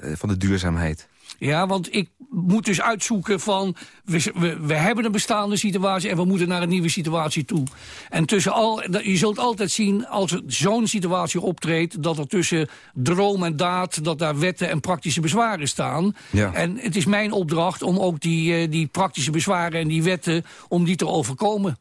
eh, van de duurzaamheid. Ja, want ik moet dus uitzoeken van... We, we, we hebben een bestaande situatie en we moeten naar een nieuwe situatie toe. En tussen al, je zult altijd zien, als zo'n situatie optreedt... dat er tussen droom en daad, dat daar wetten en praktische bezwaren staan. Ja. En het is mijn opdracht om ook die, eh, die praktische bezwaren en die wetten... om die te overkomen.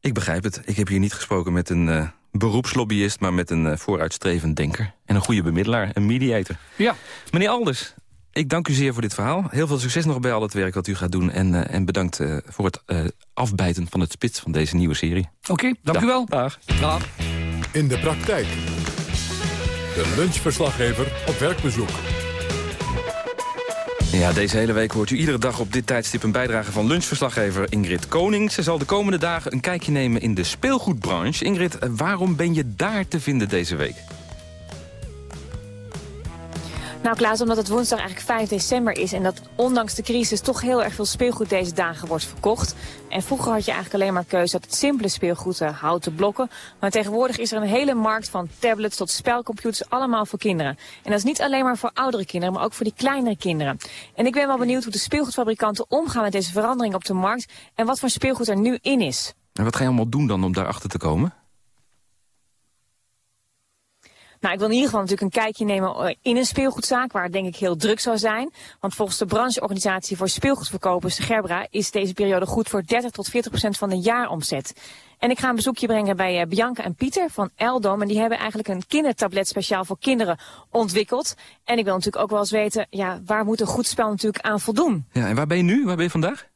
Ik begrijp het. Ik heb hier niet gesproken met een eh, beroepslobbyist... maar met een eh, vooruitstrevend denker. En een goede bemiddelaar, een mediator. Ja. Meneer Alders, ik dank u zeer voor dit verhaal. Heel veel succes nog bij al het werk wat u gaat doen. En, eh, en bedankt eh, voor het eh, afbijten van het spits van deze nieuwe serie. Oké, dank Dag. u wel. Dag. Dag. In de praktijk. De lunchverslaggever op werkbezoek. Ja, deze hele week hoort u iedere dag op dit tijdstip een bijdrage van lunchverslaggever Ingrid Koning. Ze zal de komende dagen een kijkje nemen in de speelgoedbranche. Ingrid, waarom ben je daar te vinden deze week? Nou Klaas, omdat het woensdag eigenlijk 5 december is... en dat ondanks de crisis toch heel erg veel speelgoed deze dagen wordt verkocht. En vroeger had je eigenlijk alleen maar keuze uit het simpele speelgoed, eh, houten blokken. Maar tegenwoordig is er een hele markt van tablets tot spelcomputers, allemaal voor kinderen. En dat is niet alleen maar voor oudere kinderen, maar ook voor die kleinere kinderen. En ik ben wel benieuwd hoe de speelgoedfabrikanten omgaan met deze verandering op de markt... en wat voor speelgoed er nu in is. En wat ga je allemaal doen dan om daarachter te komen? Nou, ik wil in ieder geval natuurlijk een kijkje nemen eh, in een speelgoedzaak, waar het denk ik heel druk zou zijn. Want volgens de brancheorganisatie voor speelgoedverkopers, Gerbra, is deze periode goed voor 30 tot 40 procent van de jaaromzet. En ik ga een bezoekje brengen bij eh, Bianca en Pieter van Eldom. En die hebben eigenlijk een kindertablet speciaal voor kinderen ontwikkeld. En ik wil natuurlijk ook wel eens weten, ja, waar moet een goed spel natuurlijk aan voldoen? Ja, en waar ben je nu? Waar ben je vandaag?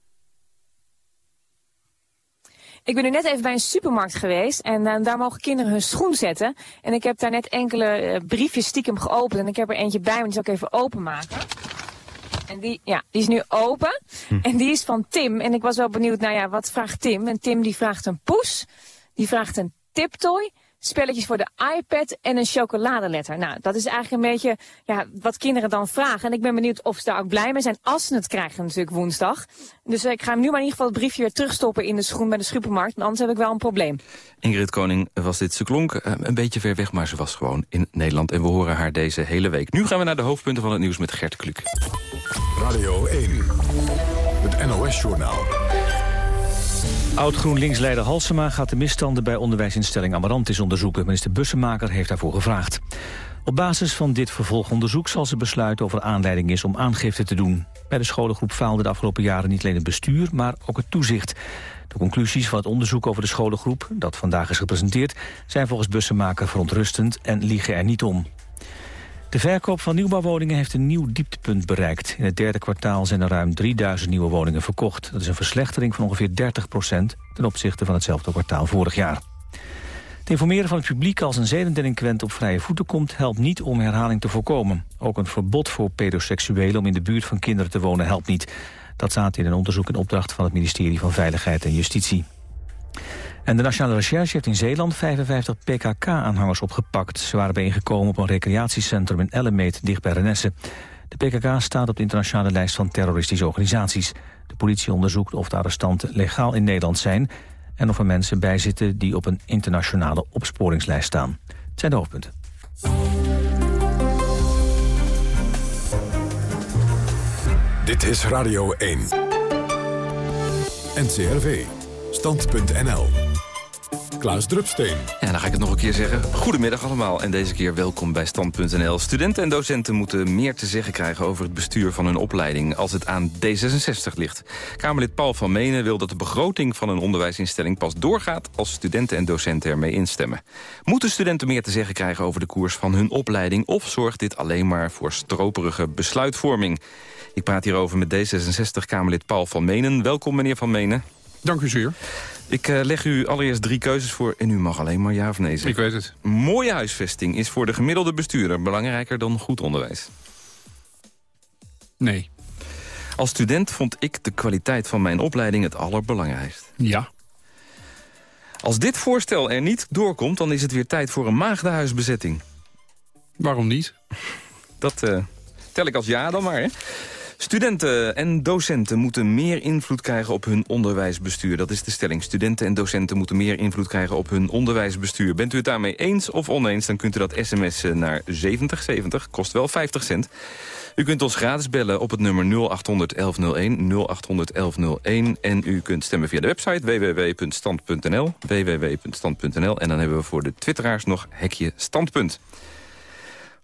Ik ben nu net even bij een supermarkt geweest en eh, daar mogen kinderen hun schoen zetten. En ik heb daar net enkele eh, briefjes stiekem geopend en ik heb er eentje bij me, die zal ik even openmaken. En die, ja, die is nu open en die is van Tim. En ik was wel benieuwd, nou ja, wat vraagt Tim? En Tim die vraagt een poes, die vraagt een tiptoy, spelletjes voor de iPad en een chocoladeletter. Nou, dat is eigenlijk een beetje ja, wat kinderen dan vragen. En ik ben benieuwd of ze daar ook blij mee zijn als ze het krijgen natuurlijk woensdag. Dus eh, ik ga hem nu maar in ieder geval het briefje weer terugstoppen in de schoen bij de supermarkt. Want anders heb ik wel een probleem. Ingrid Koning was dit. Ze klonk eh, een beetje ver weg, maar ze was gewoon in Nederland. En we horen haar deze hele week. Nu gaan we naar de hoofdpunten van het nieuws met Gert Kluk. Radio 1. Het NOS-journaal. Oud-GroenLinks-leider Halsema gaat de misstanden bij onderwijsinstelling Amarantis onderzoeken. Minister Bussemaker heeft daarvoor gevraagd. Op basis van dit vervolgonderzoek zal ze besluiten of er aanleiding is om aangifte te doen. Bij de scholengroep faalde de afgelopen jaren niet alleen het bestuur, maar ook het toezicht. De conclusies van het onderzoek over de scholengroep, dat vandaag is gepresenteerd, zijn volgens Bussemaker verontrustend en liegen er niet om. De verkoop van nieuwbouwwoningen heeft een nieuw dieptepunt bereikt. In het derde kwartaal zijn er ruim 3000 nieuwe woningen verkocht. Dat is een verslechtering van ongeveer 30 procent... ten opzichte van hetzelfde kwartaal vorig jaar. Het informeren van het publiek als een zedendelinquent op vrije voeten komt... helpt niet om herhaling te voorkomen. Ook een verbod voor pedoseksuelen om in de buurt van kinderen te wonen helpt niet. Dat staat in een onderzoek in opdracht van het ministerie van Veiligheid en Justitie. En de Nationale Recherche heeft in Zeeland 55 PKK-aanhangers opgepakt. Ze waren bijeengekomen op een recreatiecentrum in Ellemeet, dicht bij Renesse. De PKK staat op de internationale lijst van terroristische organisaties. De politie onderzoekt of de arrestanten legaal in Nederland zijn... en of er mensen bij zitten die op een internationale opsporingslijst staan. Het zijn de hoofdpunten. Dit is Radio 1. NCRV. Stand.nl. Klaas Drupsteen. Ja, dan ga ik het nog een keer zeggen. Goedemiddag allemaal en deze keer welkom bij Stand.nl. Studenten en docenten moeten meer te zeggen krijgen over het bestuur van hun opleiding... als het aan D66 ligt. Kamerlid Paul van Menen wil dat de begroting van een onderwijsinstelling pas doorgaat... als studenten en docenten ermee instemmen. Moeten studenten meer te zeggen krijgen over de koers van hun opleiding... of zorgt dit alleen maar voor stroperige besluitvorming? Ik praat hierover met D66-Kamerlid Paul van Menen. Welkom, meneer Van Menen. Dank u zeer. Ik uh, leg u allereerst drie keuzes voor en u mag alleen maar ja of nee zeggen. Ik weet het. Mooie huisvesting is voor de gemiddelde bestuurder belangrijker dan goed onderwijs. Nee. Als student vond ik de kwaliteit van mijn opleiding het allerbelangrijkst. Ja. Als dit voorstel er niet doorkomt, dan is het weer tijd voor een maagdenhuisbezetting. Waarom niet? Dat uh, tel ik als ja dan maar, hè? Studenten en docenten moeten meer invloed krijgen op hun onderwijsbestuur. Dat is de stelling. Studenten en docenten moeten meer invloed krijgen op hun onderwijsbestuur. Bent u het daarmee eens of oneens, dan kunt u dat sms'en naar 7070. Kost wel 50 cent. U kunt ons gratis bellen op het nummer 0800 1101, 0800 1101. En u kunt stemmen via de website www.stand.nl, www.stand.nl. En dan hebben we voor de twitteraars nog hekje standpunt.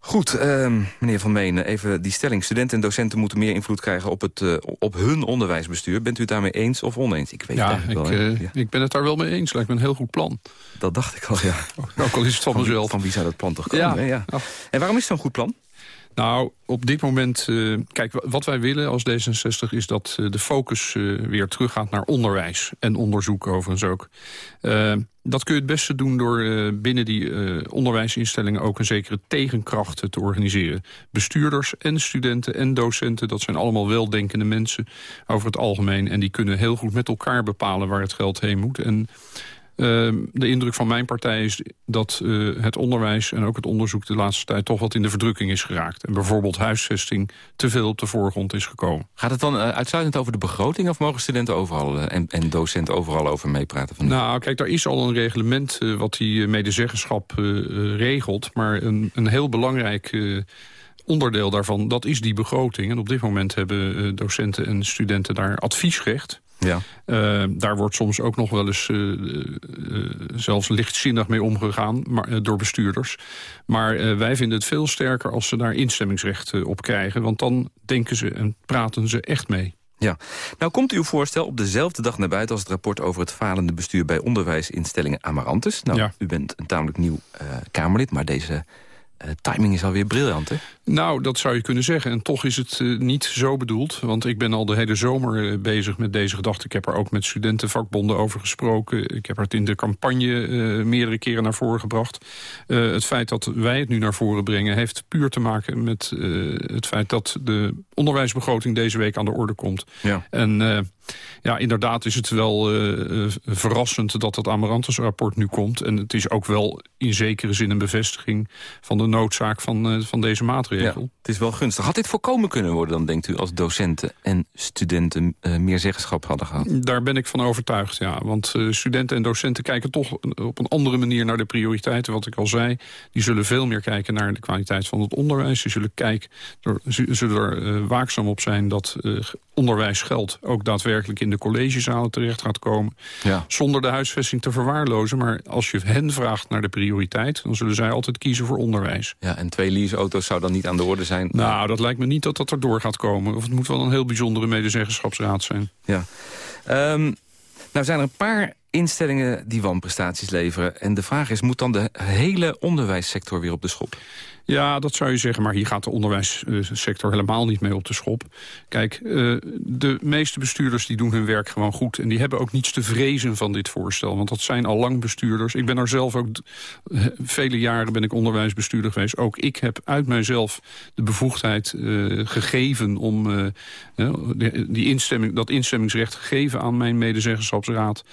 Goed, uh, meneer Van Menen, even die stelling. Studenten en docenten moeten meer invloed krijgen op, het, uh, op hun onderwijsbestuur. Bent u het daarmee eens of oneens? Ik weet ja, het ik, wel, uh, ja, ik ben het daar wel mee eens. Lijkt me een heel goed plan. Dat dacht ik al, ja. [LAUGHS] Ook al is het van, van mezelf. Van wie zou dat plan toch komen? Ja. ja. En waarom is het zo'n goed plan? Nou, op dit moment... Uh, kijk, wat wij willen als D66 is dat uh, de focus uh, weer teruggaat naar onderwijs. En onderzoek overigens ook. dat kun je het beste doen door binnen die onderwijsinstellingen... ook een zekere tegenkracht te organiseren. Bestuurders en studenten en docenten... dat zijn allemaal weldenkende mensen over het algemeen. En die kunnen heel goed met elkaar bepalen waar het geld heen moet. En de indruk van mijn partij is dat uh, het onderwijs en ook het onderzoek de laatste tijd toch wat in de verdrukking is geraakt. En bijvoorbeeld huisvesting te veel op de voorgrond is gekomen. Gaat het dan uh, uitsluitend over de begroting of mogen studenten overal en, en, docenten overal over meepraten? Nou, kijk, daar is al een reglement wat die medezeggenschap regelt. Maar een, een heel belangrijk onderdeel daarvan, dat is die begroting. En op dit moment hebben docenten en studenten daar adviesrecht. Ja. Uh, daar wordt soms ook nog wel eens uh, uh, zelfs lichtzinnig mee omgegaan maar, door bestuurders. Maar wij vinden het veel sterker als ze daar instemmingsrecht op krijgen. Want dan denken ze en praten ze echt mee. Ja. Nou komt uw voorstel op dezelfde dag naar buiten... als het rapport over het falende bestuur bij onderwijsinstellingen Amarantus. Nou, ja. u bent een tamelijk nieuw Kamerlid, maar deze timing is alweer briljant, hè? Nou, dat zou je kunnen zeggen. En toch is het uh, niet zo bedoeld. Want ik ben al de hele zomer uh, bezig met deze gedachte. Ik heb er ook met studentenvakbonden over gesproken. Ik heb het in de campagne meerdere keren naar voren gebracht. het feit dat wij het nu naar voren brengen... heeft puur te maken met het feit dat de onderwijsbegroting deze week aan de orde komt. Ja. En ja, inderdaad is het wel verrassend dat het Amarantus-rapport nu komt. En het is ook wel in zekere zin een bevestiging van de noodzaak van, van deze maatregelen. Regel. Ja, het is wel gunstig. Had dit voorkomen kunnen worden dan, denkt u, als docenten en studenten uh, meer zeggenschap hadden gehad? Daar ben ik van overtuigd, ja. Want uh, studenten en docenten kijken toch op een andere manier naar de prioriteiten. Wat ik al zei, die zullen veel meer kijken naar de kwaliteit van het onderwijs. Die zullen, kijken, er, zullen er uh, waakzaam op zijn dat onderwijsgeld ook daadwerkelijk in de collegezalen terecht gaat komen. Ja. Zonder de huisvesting te verwaarlozen. Maar als je hen vraagt naar de prioriteit, dan zullen zij altijd kiezen voor onderwijs. Ja, en twee leaseauto's zou dan niet aan de orde zijn? Nou, dat lijkt me niet dat dat erdoor gaat komen. Of het moet wel een heel bijzondere medezeggenschapsraad zijn. Ja. Um, nou zijn er een paar instellingen die wanprestaties leveren. En de vraag is, moet dan de hele onderwijssector weer op de schop? Ja, dat zou je zeggen, maar hier gaat de onderwijssector helemaal niet mee op de schop. Kijk, uh, de meeste bestuurders die doen hun werk gewoon goed. En die hebben ook niets te vrezen van dit voorstel. Want dat zijn al lang bestuurders. Ik ben er zelf ook, vele jaren ben ik onderwijsbestuurder geweest. Ook ik heb uit mijzelf de bevoegdheid uh, gegeven om die instemming, dat instemmingsrecht gegeven aan mijn medezeggenschapsraad.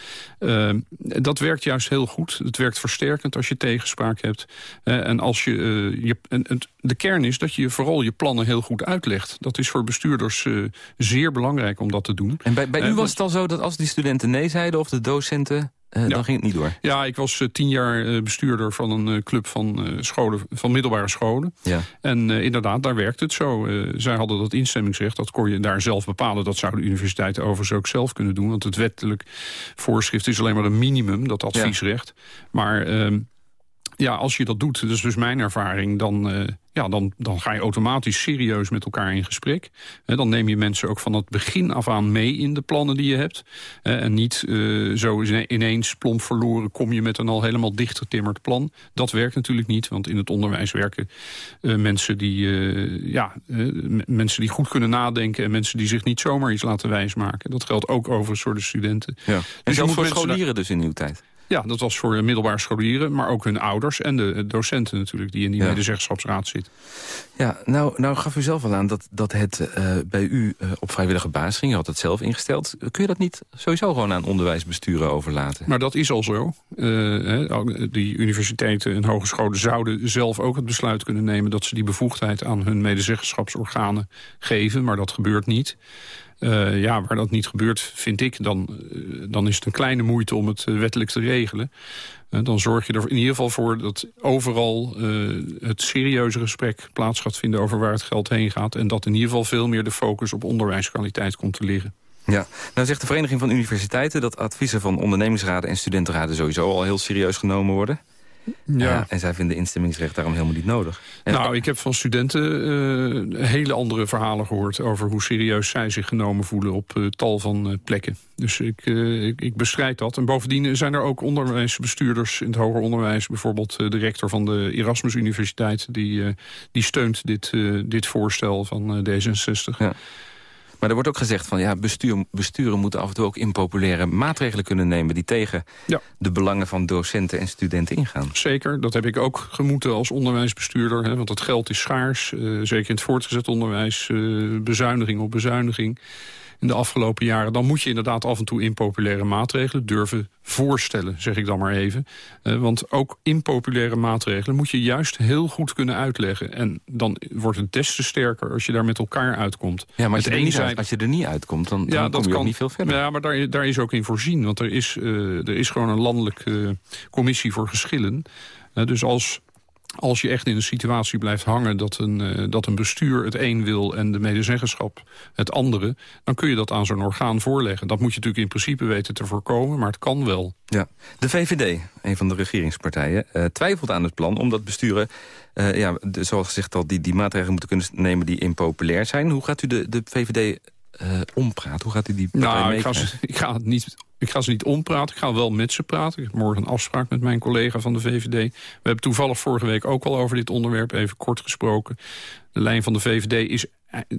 Dat werkt juist heel goed. Het werkt versterkend als je tegenspraak hebt. en als je, je en, en, de kern is dat je vooral je plannen heel goed uitlegt. Dat is voor bestuurders zeer belangrijk om dat te doen. En bij, bij u was het al zo dat als die studenten nee zeiden of de docenten... Uh, ja. Dan ging het niet door. Ja, ik was tien jaar bestuurder van een club van, scholen, van middelbare scholen. Ja. En inderdaad, daar werkt het zo. zij hadden dat instemmingsrecht, dat kon je daar zelf bepalen. Dat zouden de universiteiten overigens ook zelf kunnen doen. Want het wettelijk voorschrift is alleen maar een minimum, dat adviesrecht. Ja. Maar ehm, ja, als je dat doet, dat is dus mijn ervaring... dan, ja, dan, dan ga je automatisch serieus met elkaar in gesprek. Dan neem je mensen ook van het begin af aan mee in de plannen die je hebt. En niet zo ineens plomp verloren kom je met een al helemaal dichtgetimmerd plan. Dat werkt natuurlijk niet, want in het onderwijs werken mensen, die, ja, mensen die goed kunnen nadenken... en mensen die zich niet zomaar iets laten wijsmaken. Dat geldt ook overigens voor de studenten. Ja. En dus zelfs voor scholieren dus in uw tijd? Ja, dat was voor middelbare scholieren, maar ook hun ouders en de docenten natuurlijk die in die ja. medezeggenschapsraad zitten. Ja, nou, nou gaf u zelf al aan dat, dat het uh, bij u uh, op vrijwillige basis ging. U had het zelf ingesteld. Kun je dat niet sowieso gewoon aan onderwijsbesturen overlaten? Maar dat is al zo. Uh, die universiteiten en hogescholen zouden zelf ook het besluit kunnen nemen... dat ze die bevoegdheid aan hun medezeggenschapsorganen geven, maar dat gebeurt niet. Uh, ja, waar dat niet gebeurt, vind ik, dan, uh, dan is het een kleine moeite om het uh, wettelijk te regelen. dan zorg je er in ieder geval voor dat overal het serieuze gesprek plaats gaat vinden over waar het geld heen gaat. En dat in ieder geval veel meer de focus op onderwijskwaliteit komt te liggen. Ja, nou zegt de Vereniging van Universiteiten dat adviezen van ondernemingsraden en studentenraden sowieso al heel serieus genomen worden. Ja. ja. en zij vinden instemmingsrecht daarom helemaal niet nodig. En nou, ik heb van studenten uh, hele andere verhalen gehoord... over hoe serieus zij zich genomen voelen op uh, tal van uh, plekken. Dus ik, ik, ik, bestrijd dat. En bovendien zijn er ook onderwijsbestuurders in het hoger onderwijs. Bijvoorbeeld de rector van de Erasmus Universiteit... die, die steunt dit, dit voorstel van D66. Ja. Maar er wordt ook gezegd van ja, bestuur, besturen moeten af en toe ook impopulaire maatregelen kunnen nemen die tegen ja. de belangen van docenten en studenten ingaan. Zeker, dat heb ik ook gemoeten als onderwijsbestuurder. Hè, want het geld is schaars, uh, zeker in het voortgezet onderwijs, uh, bezuiniging op bezuiniging in de afgelopen jaren... dan moet je inderdaad af en toe impopulaire maatregelen durven voorstellen, zeg ik dan maar even. Uh, want ook impopulaire maatregelen moet je juist heel goed kunnen uitleggen. En dan wordt het des te sterker als je daar met elkaar uitkomt. Ja, maar als je, er, uit, als je er niet uitkomt, dan, ja, dan kom je kan, ook niet veel verder. Ja, maar daar, daar is ook in voorzien. Want er is, uh, er is gewoon een landelijke commissie voor geschillen. Dus als als je echt in een situatie blijft hangen dat een, uh, dat een bestuur het een wil... en de medezeggenschap het andere, dan kun je dat aan zo'n orgaan voorleggen. Dat moet je natuurlijk in principe weten te voorkomen, maar het kan wel. Ja. De VVD, een van de regeringspartijen, uh, twijfelt aan het plan... omdat besturen, uh, ja, zoals gezegd al, die, die maatregelen moeten kunnen nemen... die impopulair zijn. Hoe gaat u de, de VVD uh, ompraat? Hoe gaat u die partij nou, ik ga, ze, ik ga, het niet, ik ga ze niet ompraten. Ik ga wel met ze praten. Ik heb morgen een afspraak met mijn collega van de VVD. We hebben toevallig vorige week ook al over dit onderwerp even kort gesproken. De lijn van de VVD is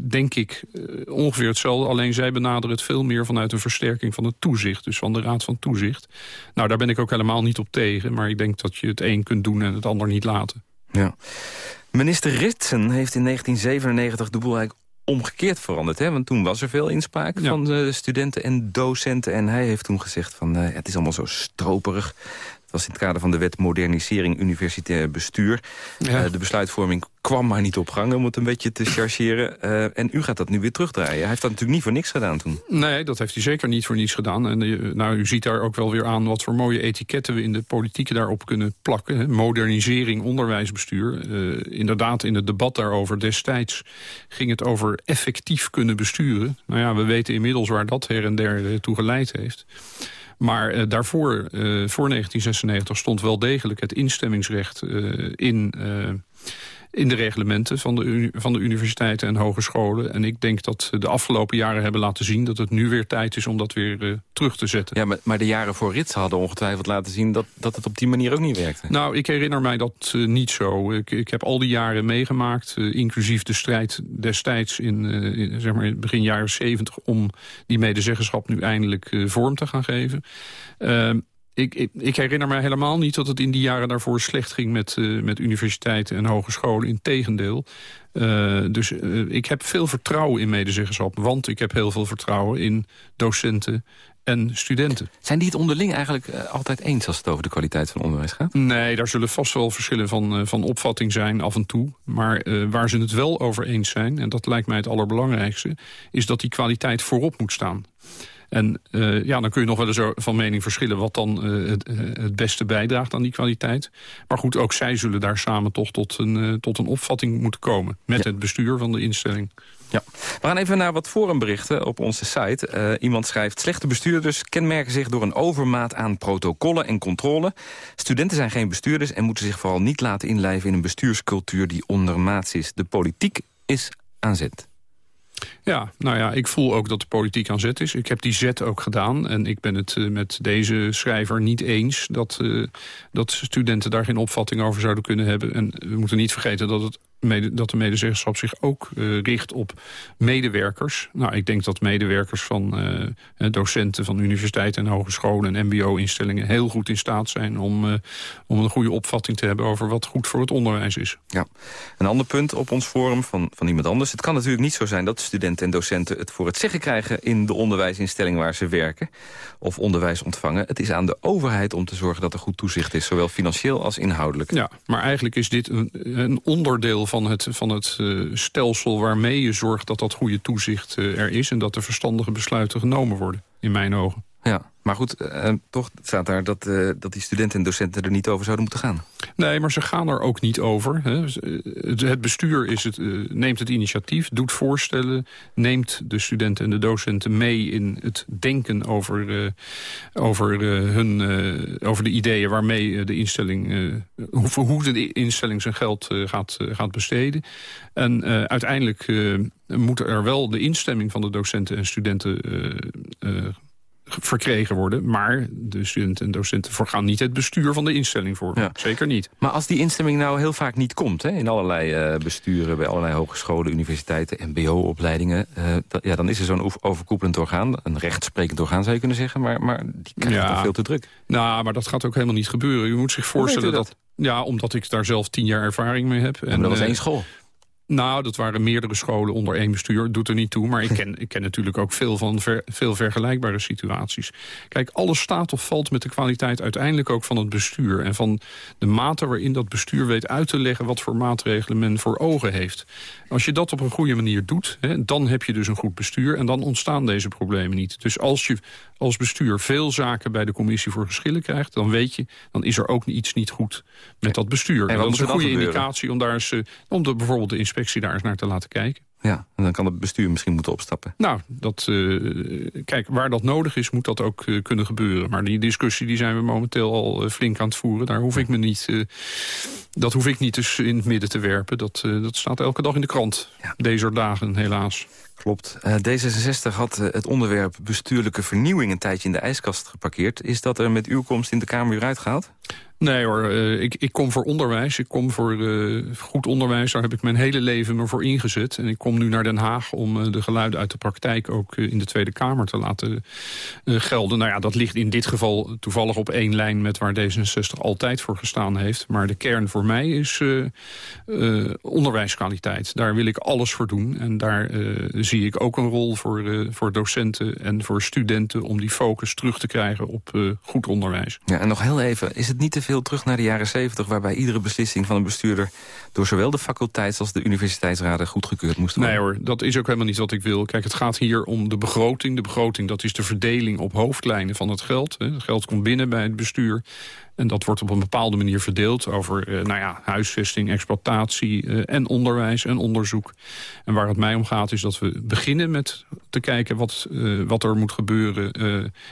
denk ik uh, ongeveer hetzelfde. Alleen zij benaderen het veel meer vanuit een versterking van het toezicht. Dus van de Raad van Toezicht. Nou, daar ben ik ook helemaal niet op tegen. Maar ik denk dat je het een kunt doen en het ander niet laten. Ja. Minister Ritsen heeft in 1997 de boel eigenlijk omgekeerd veranderd. Hè? Want toen was er veel inspraak ja. van uh, studenten en docenten. En hij heeft toen gezegd van uh, het is allemaal zo stroperig. Dat was in het kader van de wet Modernisering Universitair Bestuur. Eh, de besluitvorming kwam maar niet op gang, om het een beetje te chargeren. Uh, en u gaat dat nu weer terugdraaien. Hij heeft dat natuurlijk niet voor niks gedaan toen. Nee, dat heeft hij zeker niet voor niets gedaan. En uh, nou, u ziet daar ook wel weer aan wat voor mooie etiketten we in de politiek daarop kunnen plakken. Hè. Modernisering, onderwijsbestuur. Uh, inderdaad, in het debat daarover destijds ging het over effectief kunnen besturen. Nou ja, we weten inmiddels waar dat her en der toe geleid heeft. Maar uh, daarvoor, uh, voor 1996, stond wel degelijk het instemmingsrecht uh, in in de reglementen van de, van de universiteiten en hogescholen. En ik denk dat de afgelopen jaren hebben laten zien... dat het nu weer tijd is om dat weer uh, terug te zetten. Ja, maar, maar, de jaren voor Rits hadden ongetwijfeld laten zien... Dat, dat het op die manier ook niet werkte. Nou, ik herinner mij dat uh, niet zo. Ik, ik heb al die jaren meegemaakt, uh, inclusief de strijd destijds... in, in zeg maar begin jaren 70 om die medezeggenschap nu eindelijk vorm te gaan geven. Ik, ik, ik, herinner me helemaal niet dat het in die jaren daarvoor slecht ging met, uh, met universiteiten en hogescholen. Integendeel. Uh, dus uh, ik heb veel vertrouwen in medezeggenschap. Want ik heb heel veel vertrouwen in docenten en studenten. Zijn die het onderling eigenlijk altijd eens als het over de kwaliteit van onderwijs gaat? Nee, daar zullen vast wel verschillen van, van opvatting zijn af en toe. Maar waar ze het wel over eens zijn, en dat lijkt mij het allerbelangrijkste... is dat die kwaliteit voorop moet staan. En uh, ja, dan kun je nog wel eens van mening verschillen... wat dan uh, het, uh, het, beste bijdraagt aan die kwaliteit. Maar goed, ook zij zullen daar samen toch tot een, tot een opvatting moeten komen... met ja. het bestuur van de instelling. Ja. We gaan even naar wat forumberichten op onze site. iemand schrijft... slechte bestuurders kenmerken zich door een overmaat aan protocollen en controle. Studenten zijn geen bestuurders... en moeten zich vooral niet laten inlijven in een bestuurscultuur... die ondermaats is. De politiek is aan zet. Ja, nou ja, ik voel ook dat de politiek aan zet is. Ik heb die zet ook gedaan. En ik ben het uh, met deze schrijver niet eens... Dat, uh, dat studenten daar geen opvatting over zouden kunnen hebben. En we moeten niet vergeten dat het mede, dat de medezeggenschap zich ook uh, richt op medewerkers. Nou, ik denk dat medewerkers van uh, docenten van universiteiten en hogescholen en mbo-instellingen heel goed in staat zijn om, uh, om een goede opvatting te hebben over wat goed voor het onderwijs is. Ja. Een ander punt op ons forum van, van iemand anders. Het kan natuurlijk niet zo zijn dat studenten en docenten het voor het zeggen krijgen in de onderwijsinstelling waar ze werken of onderwijs ontvangen. Het is aan de overheid om te zorgen dat er goed toezicht is, zowel financieel als inhoudelijk. Ja, maar eigenlijk is dit een, een onderdeel van het, van het uh, stelsel waarmee je zorgt dat dat goede toezicht uh, er is... en dat er verstandige besluiten genomen worden, in mijn ogen. Ja, maar goed, uh, toch staat daar dat, uh, dat die studenten en docenten er niet over zouden moeten gaan. Nee, maar ze gaan er ook niet over. Hè. Het bestuur is het, neemt het initiatief, doet voorstellen... neemt de studenten en de docenten mee in het denken over, over, hun, over de ideeën... waarmee de instelling, hoe, hoe de instelling zijn geld gaat, gaat besteden. En uiteindelijk moet er wel de instemming van de docenten en studenten verkregen worden. Maar de studenten en docenten gaan niet het bestuur van de instelling voor. Ja. Zeker niet. Maar als die instemming nou heel vaak niet komt... Hè, in allerlei uh, besturen, bij allerlei hogescholen, universiteiten... mbo-opleidingen, uh, ja, dan is er zo'n overkoepelend orgaan. Een rechtsprekend orgaan zou je kunnen zeggen. Maar, maar die krijgt ja. toch veel te druk. Nou, maar dat gaat ook helemaal niet gebeuren. U moet zich voorstellen dat? dat... Ja, omdat ik daar zelf tien jaar ervaring mee heb. En, maar dat was één school. Nou, dat waren meerdere scholen onder één bestuur. Doet er niet toe, maar ik [LAUGHS] ken, ik ken natuurlijk ook veel van ver, veel vergelijkbare situaties. Kijk, alles staat of valt met de kwaliteit uiteindelijk ook van het bestuur. En van de mate waarin dat bestuur weet uit te leggen... wat voor maatregelen men voor ogen heeft. Als je dat op een goede manier doet, hè, dan heb je dus een goed bestuur... en dan ontstaan deze problemen niet. Dus als je als bestuur veel zaken bij de commissie voor geschillen krijgt... dan weet je, dan is er ook iets niet goed met dat bestuur. En, dat is een goede indicatie om, daar eens, om de, bijvoorbeeld de inspectie daar eens naar te laten kijken. Ja, en dan kan het bestuur misschien moeten opstappen. Nou, dat, uh, kijk, waar dat nodig is, moet dat ook uh, kunnen gebeuren. Maar die discussie die zijn we momenteel al uh, flink aan het voeren. Daar hoef ik me niet, dat hoef ik niet dus in het midden te werpen. Dat, dat staat elke dag in de krant, ja. deze dagen helaas. Klopt. D66 had het onderwerp bestuurlijke vernieuwing een tijdje in de ijskast geparkeerd. Is dat er met uw komst in de Kamer weer uitgehaald? Nee hoor, uh, ik, ik kom voor onderwijs. Ik kom voor goed onderwijs. Daar heb ik mijn hele leven me voor ingezet. En ik kom nu naar Den Haag om de geluiden uit de praktijk... ook in de Tweede Kamer te laten gelden. Nou ja, dat ligt in dit geval toevallig op één lijn... met waar D66 altijd voor gestaan heeft. Maar de kern voor mij is onderwijskwaliteit. Daar wil ik alles voor doen. En daar zie ik ook een rol voor, voor docenten en voor studenten... om die focus terug te krijgen op goed onderwijs. Ja, en nog heel even, is het niet te veel terug naar de jaren 70... waarbij iedere beslissing van een bestuurder... door zowel de faculteits- als de universiteitsraden goedgekeurd moest worden? Nee hoor, dat is ook helemaal niet wat ik wil. Kijk, het gaat hier om de begroting. De begroting, dat is de verdeling op hoofdlijnen van het geld. Het geld komt binnen bij het bestuur. En dat wordt op een bepaalde manier verdeeld over uh, nou ja, huisvesting, exploitatie uh, en onderwijs en onderzoek. En waar het mij om gaat is dat we beginnen met te kijken wat, uh, wat er moet gebeuren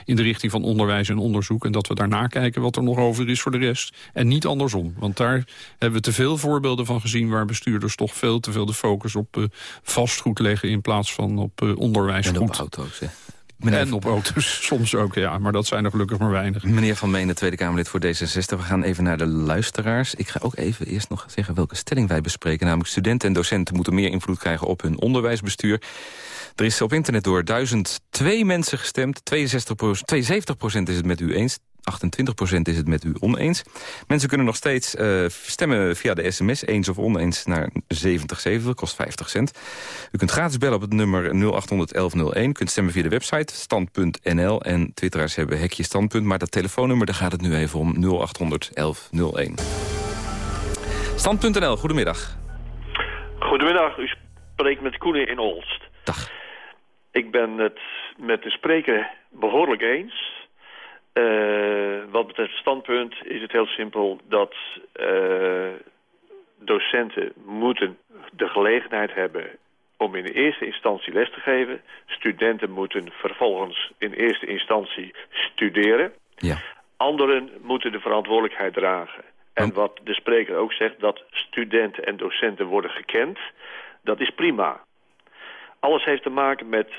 in de richting van onderwijs en onderzoek. En dat we daarna kijken wat er nog over is voor de rest. En niet andersom. Want daar hebben we te veel voorbeelden van gezien waar bestuurders toch veel te veel de focus op vastgoed leggen in plaats van op onderwijs. En op auto's, hè? Meneer... En op auto's [LAUGHS] soms ook, ja. Maar dat zijn er gelukkig maar weinig. Meneer Van Meen, Tweede Kamerlid voor D66. We gaan even naar de luisteraars. Ik ga ook even eerst nog zeggen welke stelling wij bespreken. Namelijk studenten en docenten moeten meer invloed krijgen op hun onderwijsbestuur. Er is op internet door 1002 mensen gestemd. 62 72% is het met u eens. 28% is het met u oneens. Mensen kunnen nog steeds uh, stemmen via de sms, eens of oneens, naar 7070, kost 50 cent. U kunt gratis bellen op het nummer 081101. U kunt stemmen via de website stand.nl. En twitteraars hebben hekje standpunt, maar dat telefoonnummer, daar gaat het nu even om 0800 1101. Stand.nl, goedemiddag. Goedemiddag, u spreekt met Koenen in Olst. Dag. Ik ben het met de spreker behoorlijk eens. Uh, wat betreft het standpunt is het heel simpel dat uh, docenten moeten de gelegenheid hebben om in de eerste instantie les te geven. Studenten moeten vervolgens in eerste instantie studeren. Ja. Anderen moeten de verantwoordelijkheid dragen. En wat de spreker ook zegt, dat studenten en docenten worden gekend, dat is prima. Alles heeft te maken met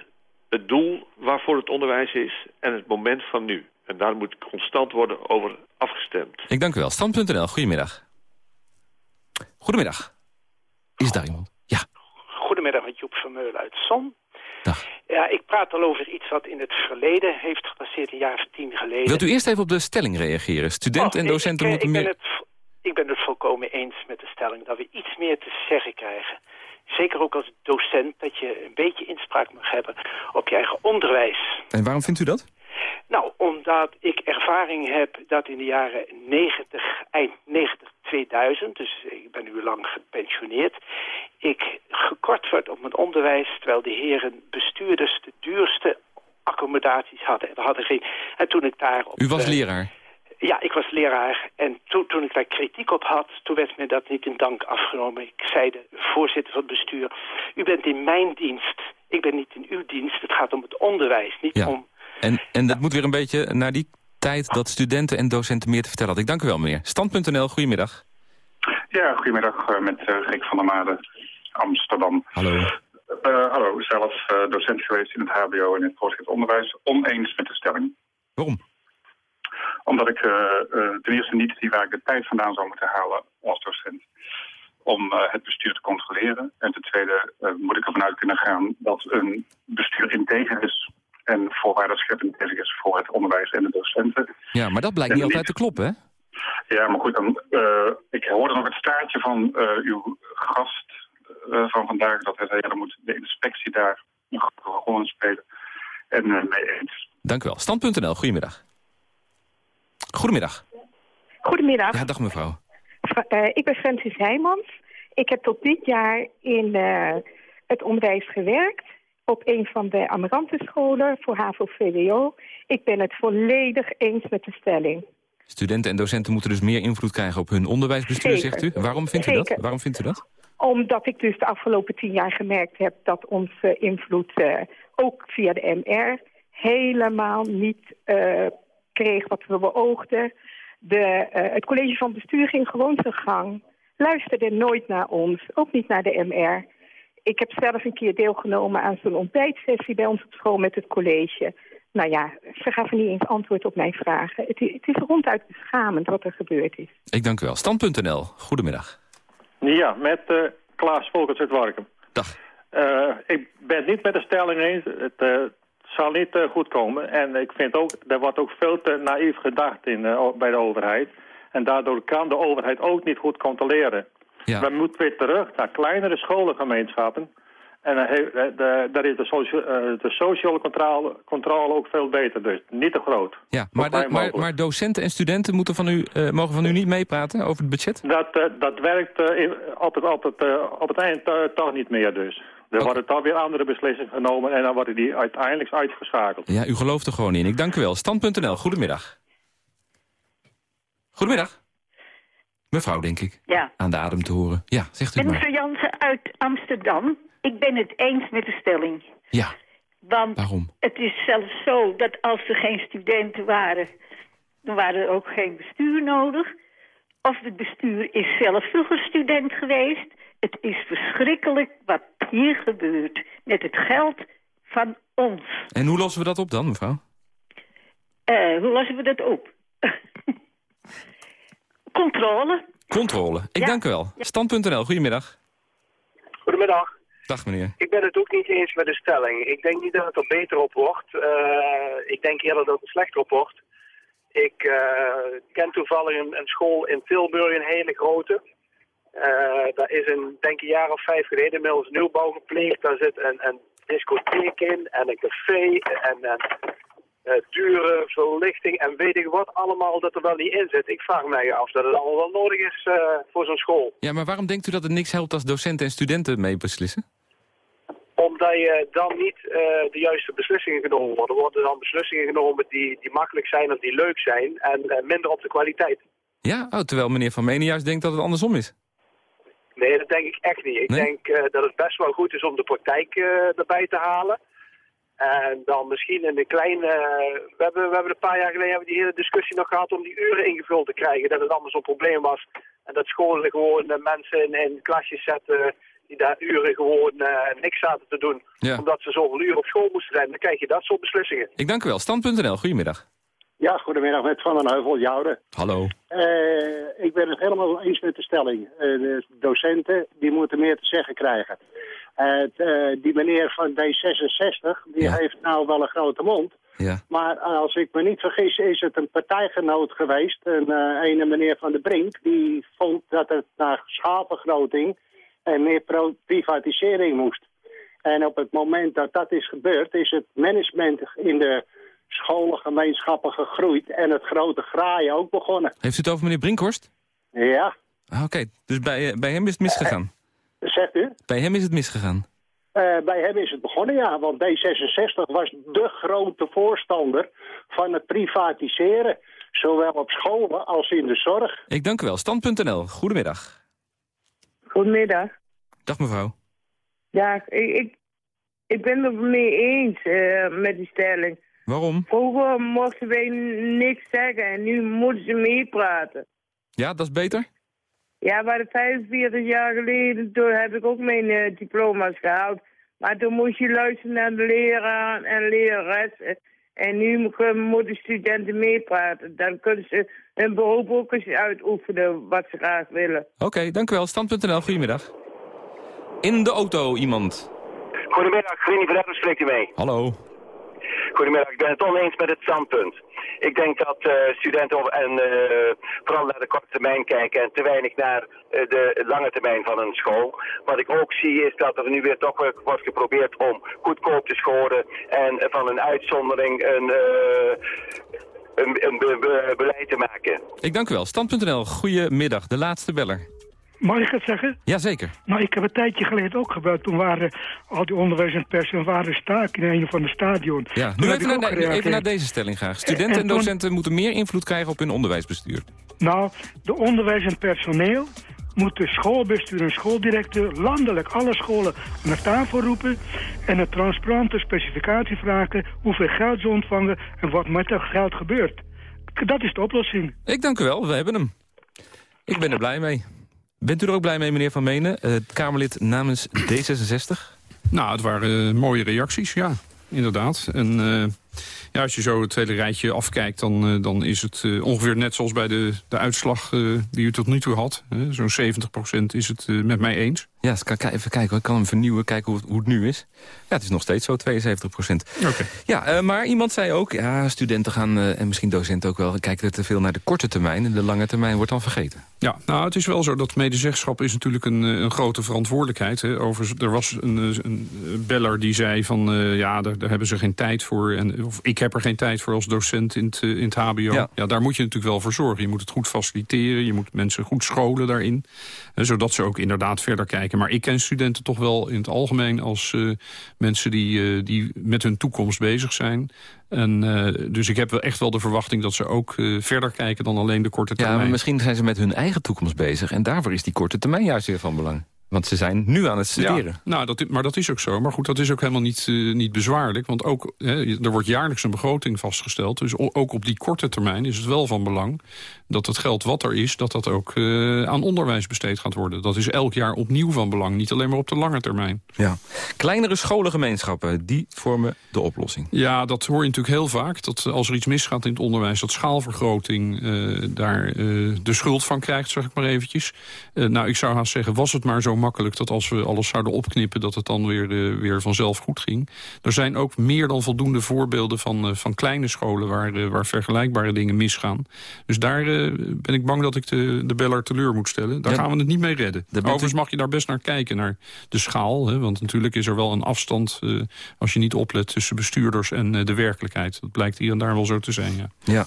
het doel waarvoor het onderwijs is en het moment van nu. En daar moet constant worden over afgestemd. Ik dank u wel. Stand.nl, goedemiddag. Goedemiddag. Is daar iemand? Ja. Goedemiddag, met Joep Vermeulen uit Zon. Dag. Ja, ik praat al over iets wat in het verleden heeft gepasseerd, een jaar of tien geleden. Wilt u eerst even op de stelling reageren? Studenten oh, en docenten ik, moeten ik meer... Ben het, ik ben het volkomen eens met de stelling dat we iets meer te zeggen krijgen. Zeker ook als docent, dat je een beetje inspraak mag hebben op je eigen onderwijs. En waarom vindt u dat? Nou, omdat ik ervaring heb dat in de jaren 90, eind 90, 2000, dus ik ben nu lang gepensioneerd, ik gekort werd op mijn onderwijs, terwijl de heren bestuurders de duurste accommodaties hadden. En, hadden geen, en toen ik daar... Op, U was leraar? Ja, ik was leraar. En toen, toen ik daar kritiek op had, toen werd me dat niet in dank afgenomen. Ik zei de voorzitter van het bestuur, u bent in mijn dienst, ik ben niet in uw dienst. Het gaat om het onderwijs, niet ja. om en, en dat moet weer een beetje naar die tijd dat studenten en docenten meer te vertellen hadden. Ik dank u wel, meneer. Stand.nl, goedemiddag. Ja, goedemiddag uh, met uh, Rick van der Made, Amsterdam. Hallo. Uh, hallo, zelf docent geweest in het hbo en in het voortgezet onderwijs. Oneens met de stelling. Waarom? Omdat ik ten eerste niet zie waar ik de tijd vandaan zou moeten halen als docent om het bestuur te controleren. En ten tweede moet ik ervan uit kunnen gaan dat een bestuur integer is en voorwaarden scheppend is voor het onderwijs en de docenten. Ja, maar dat blijkt niet altijd te kloppen, hè? Ja, maar goed, dan, uh, ik hoorde nog het staartje van uh, uw gast uh, van vandaag... dat hij zei, ja, dan moet de inspectie daar een grote rol in spelen. En mee eens. Dank u wel. Stand.nl, goedemiddag. Goedemiddag. Goedemiddag. Ja, dag mevrouw. ik ben Francis Heijmans. Ik heb tot dit jaar in het onderwijs gewerkt op een van de Amarantenscholen voor HAVO-VWO. Ik ben het volledig eens met de stelling. Studenten en docenten moeten dus meer invloed krijgen op hun onderwijsbestuur, Zeker. zegt u? Waarom vindt u Zeker. dat? Waarom vindt u dat? Omdat ik dus de afgelopen tien jaar gemerkt heb dat onze invloed, uh, ook via de MR, helemaal niet uh, kreeg wat we beoogden. De, uh, het college van bestuur ging gewoon zijn gang. Luisterde nooit naar ons, ook niet naar de MR. Ik heb zelf een keer deelgenomen aan zo'n ontbijtsessie bij ons op school met het college. nou ja, ze gaven niet eens antwoord op mijn vragen. Het, het is ronduit beschamend wat er gebeurd is. Ik dank u wel. Stand.nl, goedemiddag. Ja, met eh, Klaas Volkers uit Warkum. Dag. Eh, ik ben het niet met de stelling eens. Het eh, zal niet goed komen. En ik vind ook, er wordt ook veel te naïef gedacht in, eh, o- bij de overheid. En daardoor kan de overheid ook niet goed controleren. We moeten weer terug naar kleinere scholengemeenschappen. En daar is de, socio- eh, de sociale controle, controle ook veel beter. Dus niet te groot. Ja, maar, de- maar, maar docenten en studenten moeten van u, eh, mogen van u niet meepraten over het budget? Dat, eh, dat werkt in- op, het, op, het, op het eind toch niet meer dus. Er worden toch weer andere beslissingen genomen en dan worden die uiteindelijk uitgeschakeld. Ja, u gelooft er gewoon in. Ik dank u wel. Stand.nl, goedemiddag. Goedemiddag. Mevrouw, denk ik. Ja. Aan de adem te horen. Ja, zegt u maar. Jennifer Jansen uit Amsterdam. Ik ben het eens met de stelling. Ja. Want Waarom? het is zelfs zo dat als er geen studenten waren... dan waren er ook geen bestuur nodig. Of het bestuur is zelf vroeger student geweest. Het is verschrikkelijk wat hier gebeurt met het geld van ons. En hoe lossen we dat op dan, mevrouw? Eh, hoe lossen we dat op? [LAUGHS] Controle. Controle. Ik dank u wel. Stand.nl, goedemiddag. Goedemiddag. Dag meneer. Ik ben het ook niet eens met de stelling. Ik denk niet dat het er beter op wordt. Eh, ik denk eerder dat het slechter op wordt. Ik eh, ken toevallig een, een school in Tilburg, een hele grote. Eh, daar is een, denk ik, een jaar of vijf geleden inmiddels nieuwbouw gepleegd. Daar zit een, een discotheek in en een café en een eh, dure verlichting en weet ik wat allemaal dat er wel niet in zit. Ik vraag mij af dat het allemaal wel nodig is eh, voor zo'n school. Ja, maar waarom denkt u dat het niks helpt als docenten en studenten mee beslissen? Omdat je dan niet eh, de juiste beslissingen genomen worden. Er worden dan beslissingen genomen die, die makkelijk zijn of die leuk zijn en eh, minder op de kwaliteit. Ja, oh, terwijl meneer Van Menen juist denkt dat het andersom is. Nee, dat denk ik echt niet. Ik Nee? denk eh, dat het best wel goed is om de praktijk eh, erbij te halen. En dan misschien in de kleine... we, hebben, we hebben een paar jaar geleden hebben die hele discussie nog gehad om die uren ingevuld te krijgen. Dat het allemaal zo'n probleem was. En dat scholen gewoon eh, mensen in, in klasjes zetten die daar uren gewoon eh, niks zaten te doen. Ja. Omdat ze zoveel uren op school moesten zijn. Dan krijg je dat soort beslissingen. Ik dank u wel. Stand.nl, goedemiddag. Ja, goedemiddag met Van den Heuvel, Jouden. Hallo. Eh, ik ben het helemaal eens met de stelling. Eh, de docenten die moeten meer te zeggen krijgen. Eh, die meneer van D66, die heeft nou wel een grote mond. Ja. Maar als ik me niet vergis, is het een partijgenoot geweest. Een ene meneer van de Brink, die vond dat het naar schaalvergroting en meer privatisering moest. En op het moment dat dat is gebeurd, is het management in de scholengemeenschappen gegroeid en het grote graaien ook begonnen. Heeft u het over meneer Brinkhorst? Ja, Ah, Oké, dus bij, eh, bij hem is het misgegaan? zegt u? Bij hem is het misgegaan? Eh, bij hem is het begonnen, ja. Want D66 was de grote voorstander van het privatiseren. Zowel op scholen als in de zorg. Ik dank u wel. Stand.nl, goedemiddag. Goedemiddag. Dag mevrouw. Ja, ik, ik, ik ben het mee eens eh, met die stelling. Waarom? Vroeger mochten wij niks zeggen en nu moeten ze meepraten. Ja, dat is beter? Ja, maar de 45 jaar geleden, toen heb ik ook mijn eh, diploma's gehaald. Maar toen moest je luisteren naar de leraar en leraressen. En nu mo- moeten studenten meepraten. Dan kunnen ze hun beroep ook eens uitoefenen wat ze graag willen. Oké, dank u wel. Stand.nl, goedemiddag. In de auto iemand. Goedemiddag, Rini van Etten spreekt u mee. Hallo. Goedemiddag, ik ben het oneens met het standpunt. Ik denk dat eh, studenten en eh, vooral naar de korte termijn kijken en te weinig naar eh, de lange termijn van een school. Wat ik ook zie is dat er nu weer toch wordt geprobeerd om goedkoop te scoren en van een uitzondering een, een, een be- be- beleid te maken. Ik dank u wel. Stand.nl, goedemiddag. De laatste beller. Mag ik het zeggen? Jazeker. Nou, ik heb een tijdje geleden ook gebeld. Toen waren al die onderwijs en personeel waren staak in een van de stadion. Ja, nu even naar, even naar deze stelling graag. Studenten en En toen- docenten moeten meer invloed krijgen op hun onderwijsbestuur. Nou, de onderwijs en personeel moeten schoolbestuur en schooldirecteur landelijk alle scholen naar tafel roepen en een transparante specificatie vragen hoeveel geld ze ontvangen en wat met dat geld gebeurt. Dat is de oplossing. Ik dank u wel, we hebben hem. Ik ben er blij mee. Bent u er ook blij mee, meneer Van Menen, eh, Kamerlid namens D66? Nou, het waren eh, mooie reacties, ja. Inderdaad. En eh, Ja, als je zo het hele rijtje afkijkt, dan, dan is het ongeveer net zoals bij de, de uitslag die u tot nu toe had. Zo'n 70% is het met mij eens. Ja, even kijken. Ik kan hem vernieuwen, kijken hoe het, hoe het, nu is. Ja, het is nog steeds zo, 72 procent. Okay. Ja, maar iemand zei ook, ja, studenten gaan, en misschien docenten ook wel... kijken te veel naar de korte termijn en de lange termijn wordt dan vergeten. Ja, nou, het is wel zo dat medezeggenschap is natuurlijk een, een grote verantwoordelijkheid. Hè. Over, er was een, een beller die zei van, ja, daar, daar, hebben ze geen tijd voor. En, of ik heb er geen tijd voor als docent in het, in het hbo. Ja. ja. daar moet je natuurlijk wel voor zorgen. Je moet het goed faciliteren, je moet mensen goed scholen daarin. Hè, zodat ze ook inderdaad verder kijken. Maar ik ken studenten toch wel in het algemeen als uh, mensen die, uh, die met hun toekomst bezig zijn. En, uh, dus ik heb wel echt wel de verwachting dat ze ook verder kijken dan alleen de korte termijn. Ja, maar misschien zijn ze met hun eigen toekomst bezig. En daarvoor is die korte termijn juist weer van belang. Want ze zijn nu aan het studeren. Ja, nou, dat, maar dat is ook zo. Maar goed, dat is ook helemaal niet, uh, niet bezwaarlijk. Want ook, hè, er wordt jaarlijks een begroting vastgesteld. Dus ook op die korte termijn is het wel van belang... dat het geld wat er is, dat dat ook uh, aan onderwijs besteed gaat worden. Dat is elk jaar opnieuw van belang. Niet alleen maar op de lange termijn. Ja. Kleinere scholengemeenschappen, die vormen de oplossing. Ja, dat hoor je natuurlijk heel vaak. Dat als er iets misgaat in het onderwijs... dat schaalvergroting uh, daar de schuld van krijgt, zeg ik maar eventjes. nou, ik zou haast zeggen, was het maar zo makkelijk dat als we alles zouden opknippen... dat het dan weer, uh, weer vanzelf goed ging. Er zijn ook meer dan voldoende voorbeelden van, uh, van kleine scholen... Waar, uh, waar vergelijkbare dingen misgaan. Dus daar ben ik bang dat ik de, de beller teleur moet stellen. Daar ja. gaan we het niet mee redden. Overigens mag je daar best naar kijken, naar de schaal. Hè, want natuurlijk is er wel een afstand... als je niet oplet tussen bestuurders en de werkelijkheid. Dat blijkt hier en daar wel zo te zijn, ja. Ja.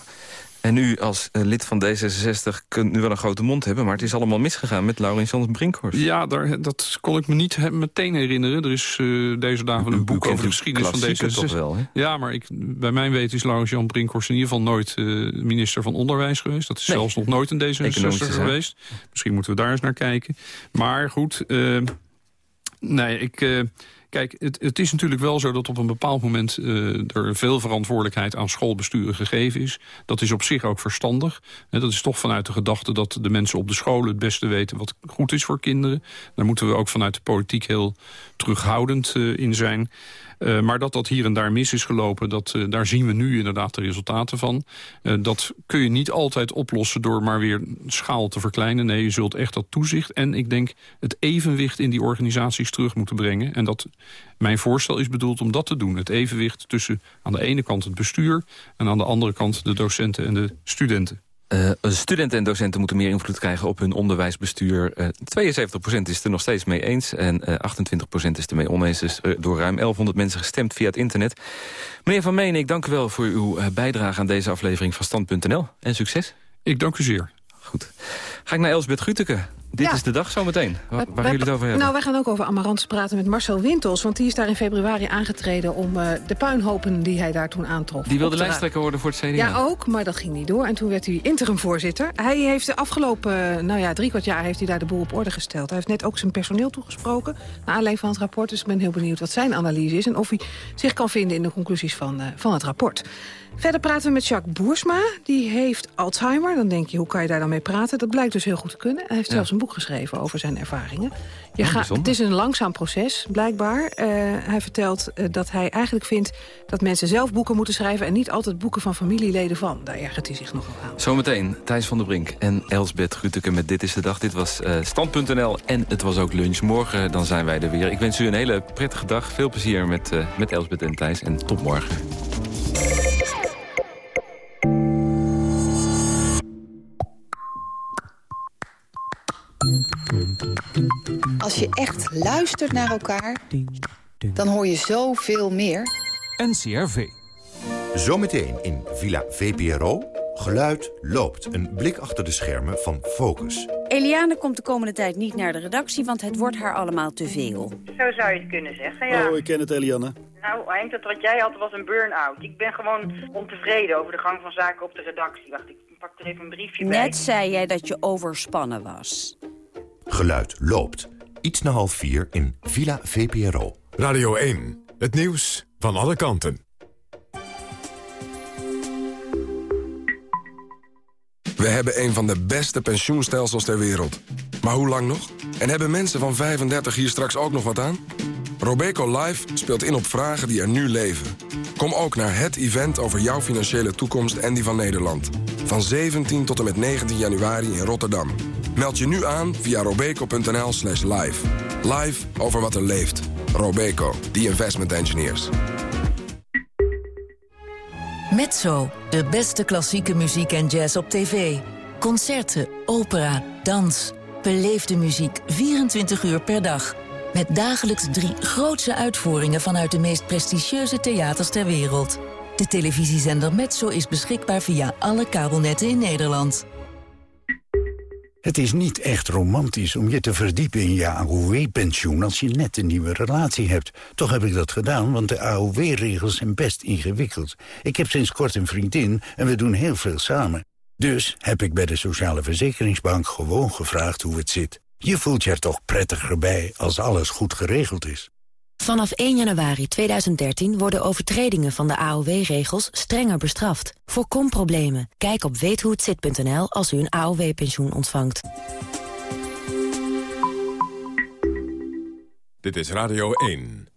En u als uh, lid van D66 kunt nu wel een grote mond hebben... maar het is allemaal misgegaan met Laurens Jans Brinkhorst. Ja, daar, dat kon ik me niet meteen herinneren. Er is uh, deze dagen een boek over de geschiedenis van D66. Toch wel, hè? Ja, maar ik, bij mijn weten is Laurens Jan Brinkhorst in ieder geval nooit uh, minister van Onderwijs geweest. Dat is nee. zelfs nog nooit een D66 geweest. Misschien moeten we daar eens naar kijken. Maar goed, nee, ik... Kijk, het, het, is natuurlijk wel zo dat op een bepaald moment uh, er veel verantwoordelijkheid aan schoolbesturen gegeven is. Dat is op zich ook verstandig. Dat is toch vanuit de gedachte dat de mensen op de scholen het beste weten wat goed is voor kinderen. Daar moeten we ook vanuit de politiek heel terughoudend uh, in zijn. Uh, maar dat dat hier en daar mis is gelopen, dat, uh, daar zien we nu inderdaad de resultaten van. Uh, dat kun je niet altijd oplossen door maar weer schaal te verkleinen. Nee, je zult echt dat toezicht en ik denk het evenwicht in die organisaties terug moeten brengen. En dat mijn voorstel is bedoeld om dat te doen. Het evenwicht tussen aan de ene kant het bestuur... en aan de andere kant de docenten en de studenten. Uh, studenten en docenten moeten meer invloed krijgen op hun onderwijsbestuur. Uh, 72% is er nog steeds mee eens en uh, 28% is er mee oneens. Dus door ruim 1100 mensen gestemd via het internet. Meneer Van Meen, ik dank u wel voor uw bijdrage aan deze aflevering van Stand.nl. En succes. Ik dank u zeer. Goed. Ga ik naar Elsbeth Guteke. Dit ja. is de dag zometeen. Waar, waar jullie het over hebben? Nou, wij gaan ook over Amarants praten met Marcel Wintels. Want die is daar in februari aangetreden om uh, de puinhopen die hij daar toen aantrof. Die wilde lijsttrekker worden voor het CDA? Ja, ook, maar dat ging niet door. En toen werd hij interimvoorzitter. Hij heeft de afgelopen, nou ja, drie kwart jaar heeft hij daar de boel op orde gesteld. Hij heeft net ook zijn personeel toegesproken. Naar aanleiding van het rapport. Dus ik ben heel benieuwd wat zijn analyse is. En of hij zich kan vinden in de conclusies van, uh, van het rapport. Verder praten we met Jacques Boersma. Die heeft Alzheimer. Dan denk je, hoe kan je daar dan mee praten? Dat blijkt dus heel goed te kunnen. Hij heeft ja. zelfs een boek geschreven over zijn ervaringen. Je Oh, gaat, het is een langzaam proces, blijkbaar. Uh, hij vertelt uh, dat hij eigenlijk vindt dat mensen zelf boeken moeten schrijven... en niet altijd boeken van familieleden van. Daar ergert hij zich nogal aan. Zometeen Thijs van der Brink en Elsbeth Gruteke met Dit is de Dag. Dit was uh, Stand.nl en het was ook lunch. Morgen dan zijn wij er weer. Ik wens u een hele prettige dag. Veel plezier met, met Elsbeth en Thijs en tot morgen. Als je echt luistert naar elkaar, dan hoor je zoveel meer. NCRV. Zometeen in Villa VPRO. Geluid loopt. Een blik achter de schermen van Focus. Eliane komt de komende tijd niet naar de redactie, want het wordt haar allemaal te veel. Zo zou je het kunnen zeggen, ja. Oh, ik ken het, Eliane. Nou, Henk, dat wat jij had was een burn-out. Ik ben gewoon ontevreden over de gang van zaken op de redactie. Wacht, ik pak er even een briefje Net bij. Net zei jij dat je overspannen was. Geluid loopt. Iets na half vier in Villa VPRO. Radio 1. Het nieuws van alle kanten. We hebben een van de beste pensioenstelsels ter wereld. Maar hoe lang nog? En hebben mensen van 35 hier straks ook nog wat aan? Robeco Live speelt in op vragen die er nu leven. Kom ook naar het event over jouw financiële toekomst en die van Nederland. Van 17 tot en met 19 januari in Rotterdam. Meld je nu aan via robeco.nl slash live. Live over wat er leeft. Robeco, the investment engineers. Mezzo, de beste klassieke muziek en jazz op tv. Concerten, opera, dans. Beleefde muziek 24 uur per dag. Met dagelijks drie grootse uitvoeringen vanuit de meest prestigieuze theaters ter wereld. De televisiezender Metso is beschikbaar via alle kabelnetten in Nederland. Het is niet echt romantisch om je te verdiepen in je AOW-pensioen... als je net een nieuwe relatie hebt. Toch heb ik dat gedaan, want de AOW-regels zijn best ingewikkeld. Ik heb sinds kort een vriendin en we doen heel veel samen. Dus heb ik bij de Sociale Verzekeringsbank gewoon gevraagd hoe het zit. Je voelt je er toch prettiger bij als alles goed geregeld is. Vanaf 1 januari 2013 worden overtredingen van de AOW-regels strenger bestraft. Voorkom problemen. Kijk op weethohetzit.nl als u een AOW-pensioen ontvangt. Dit is Radio 1.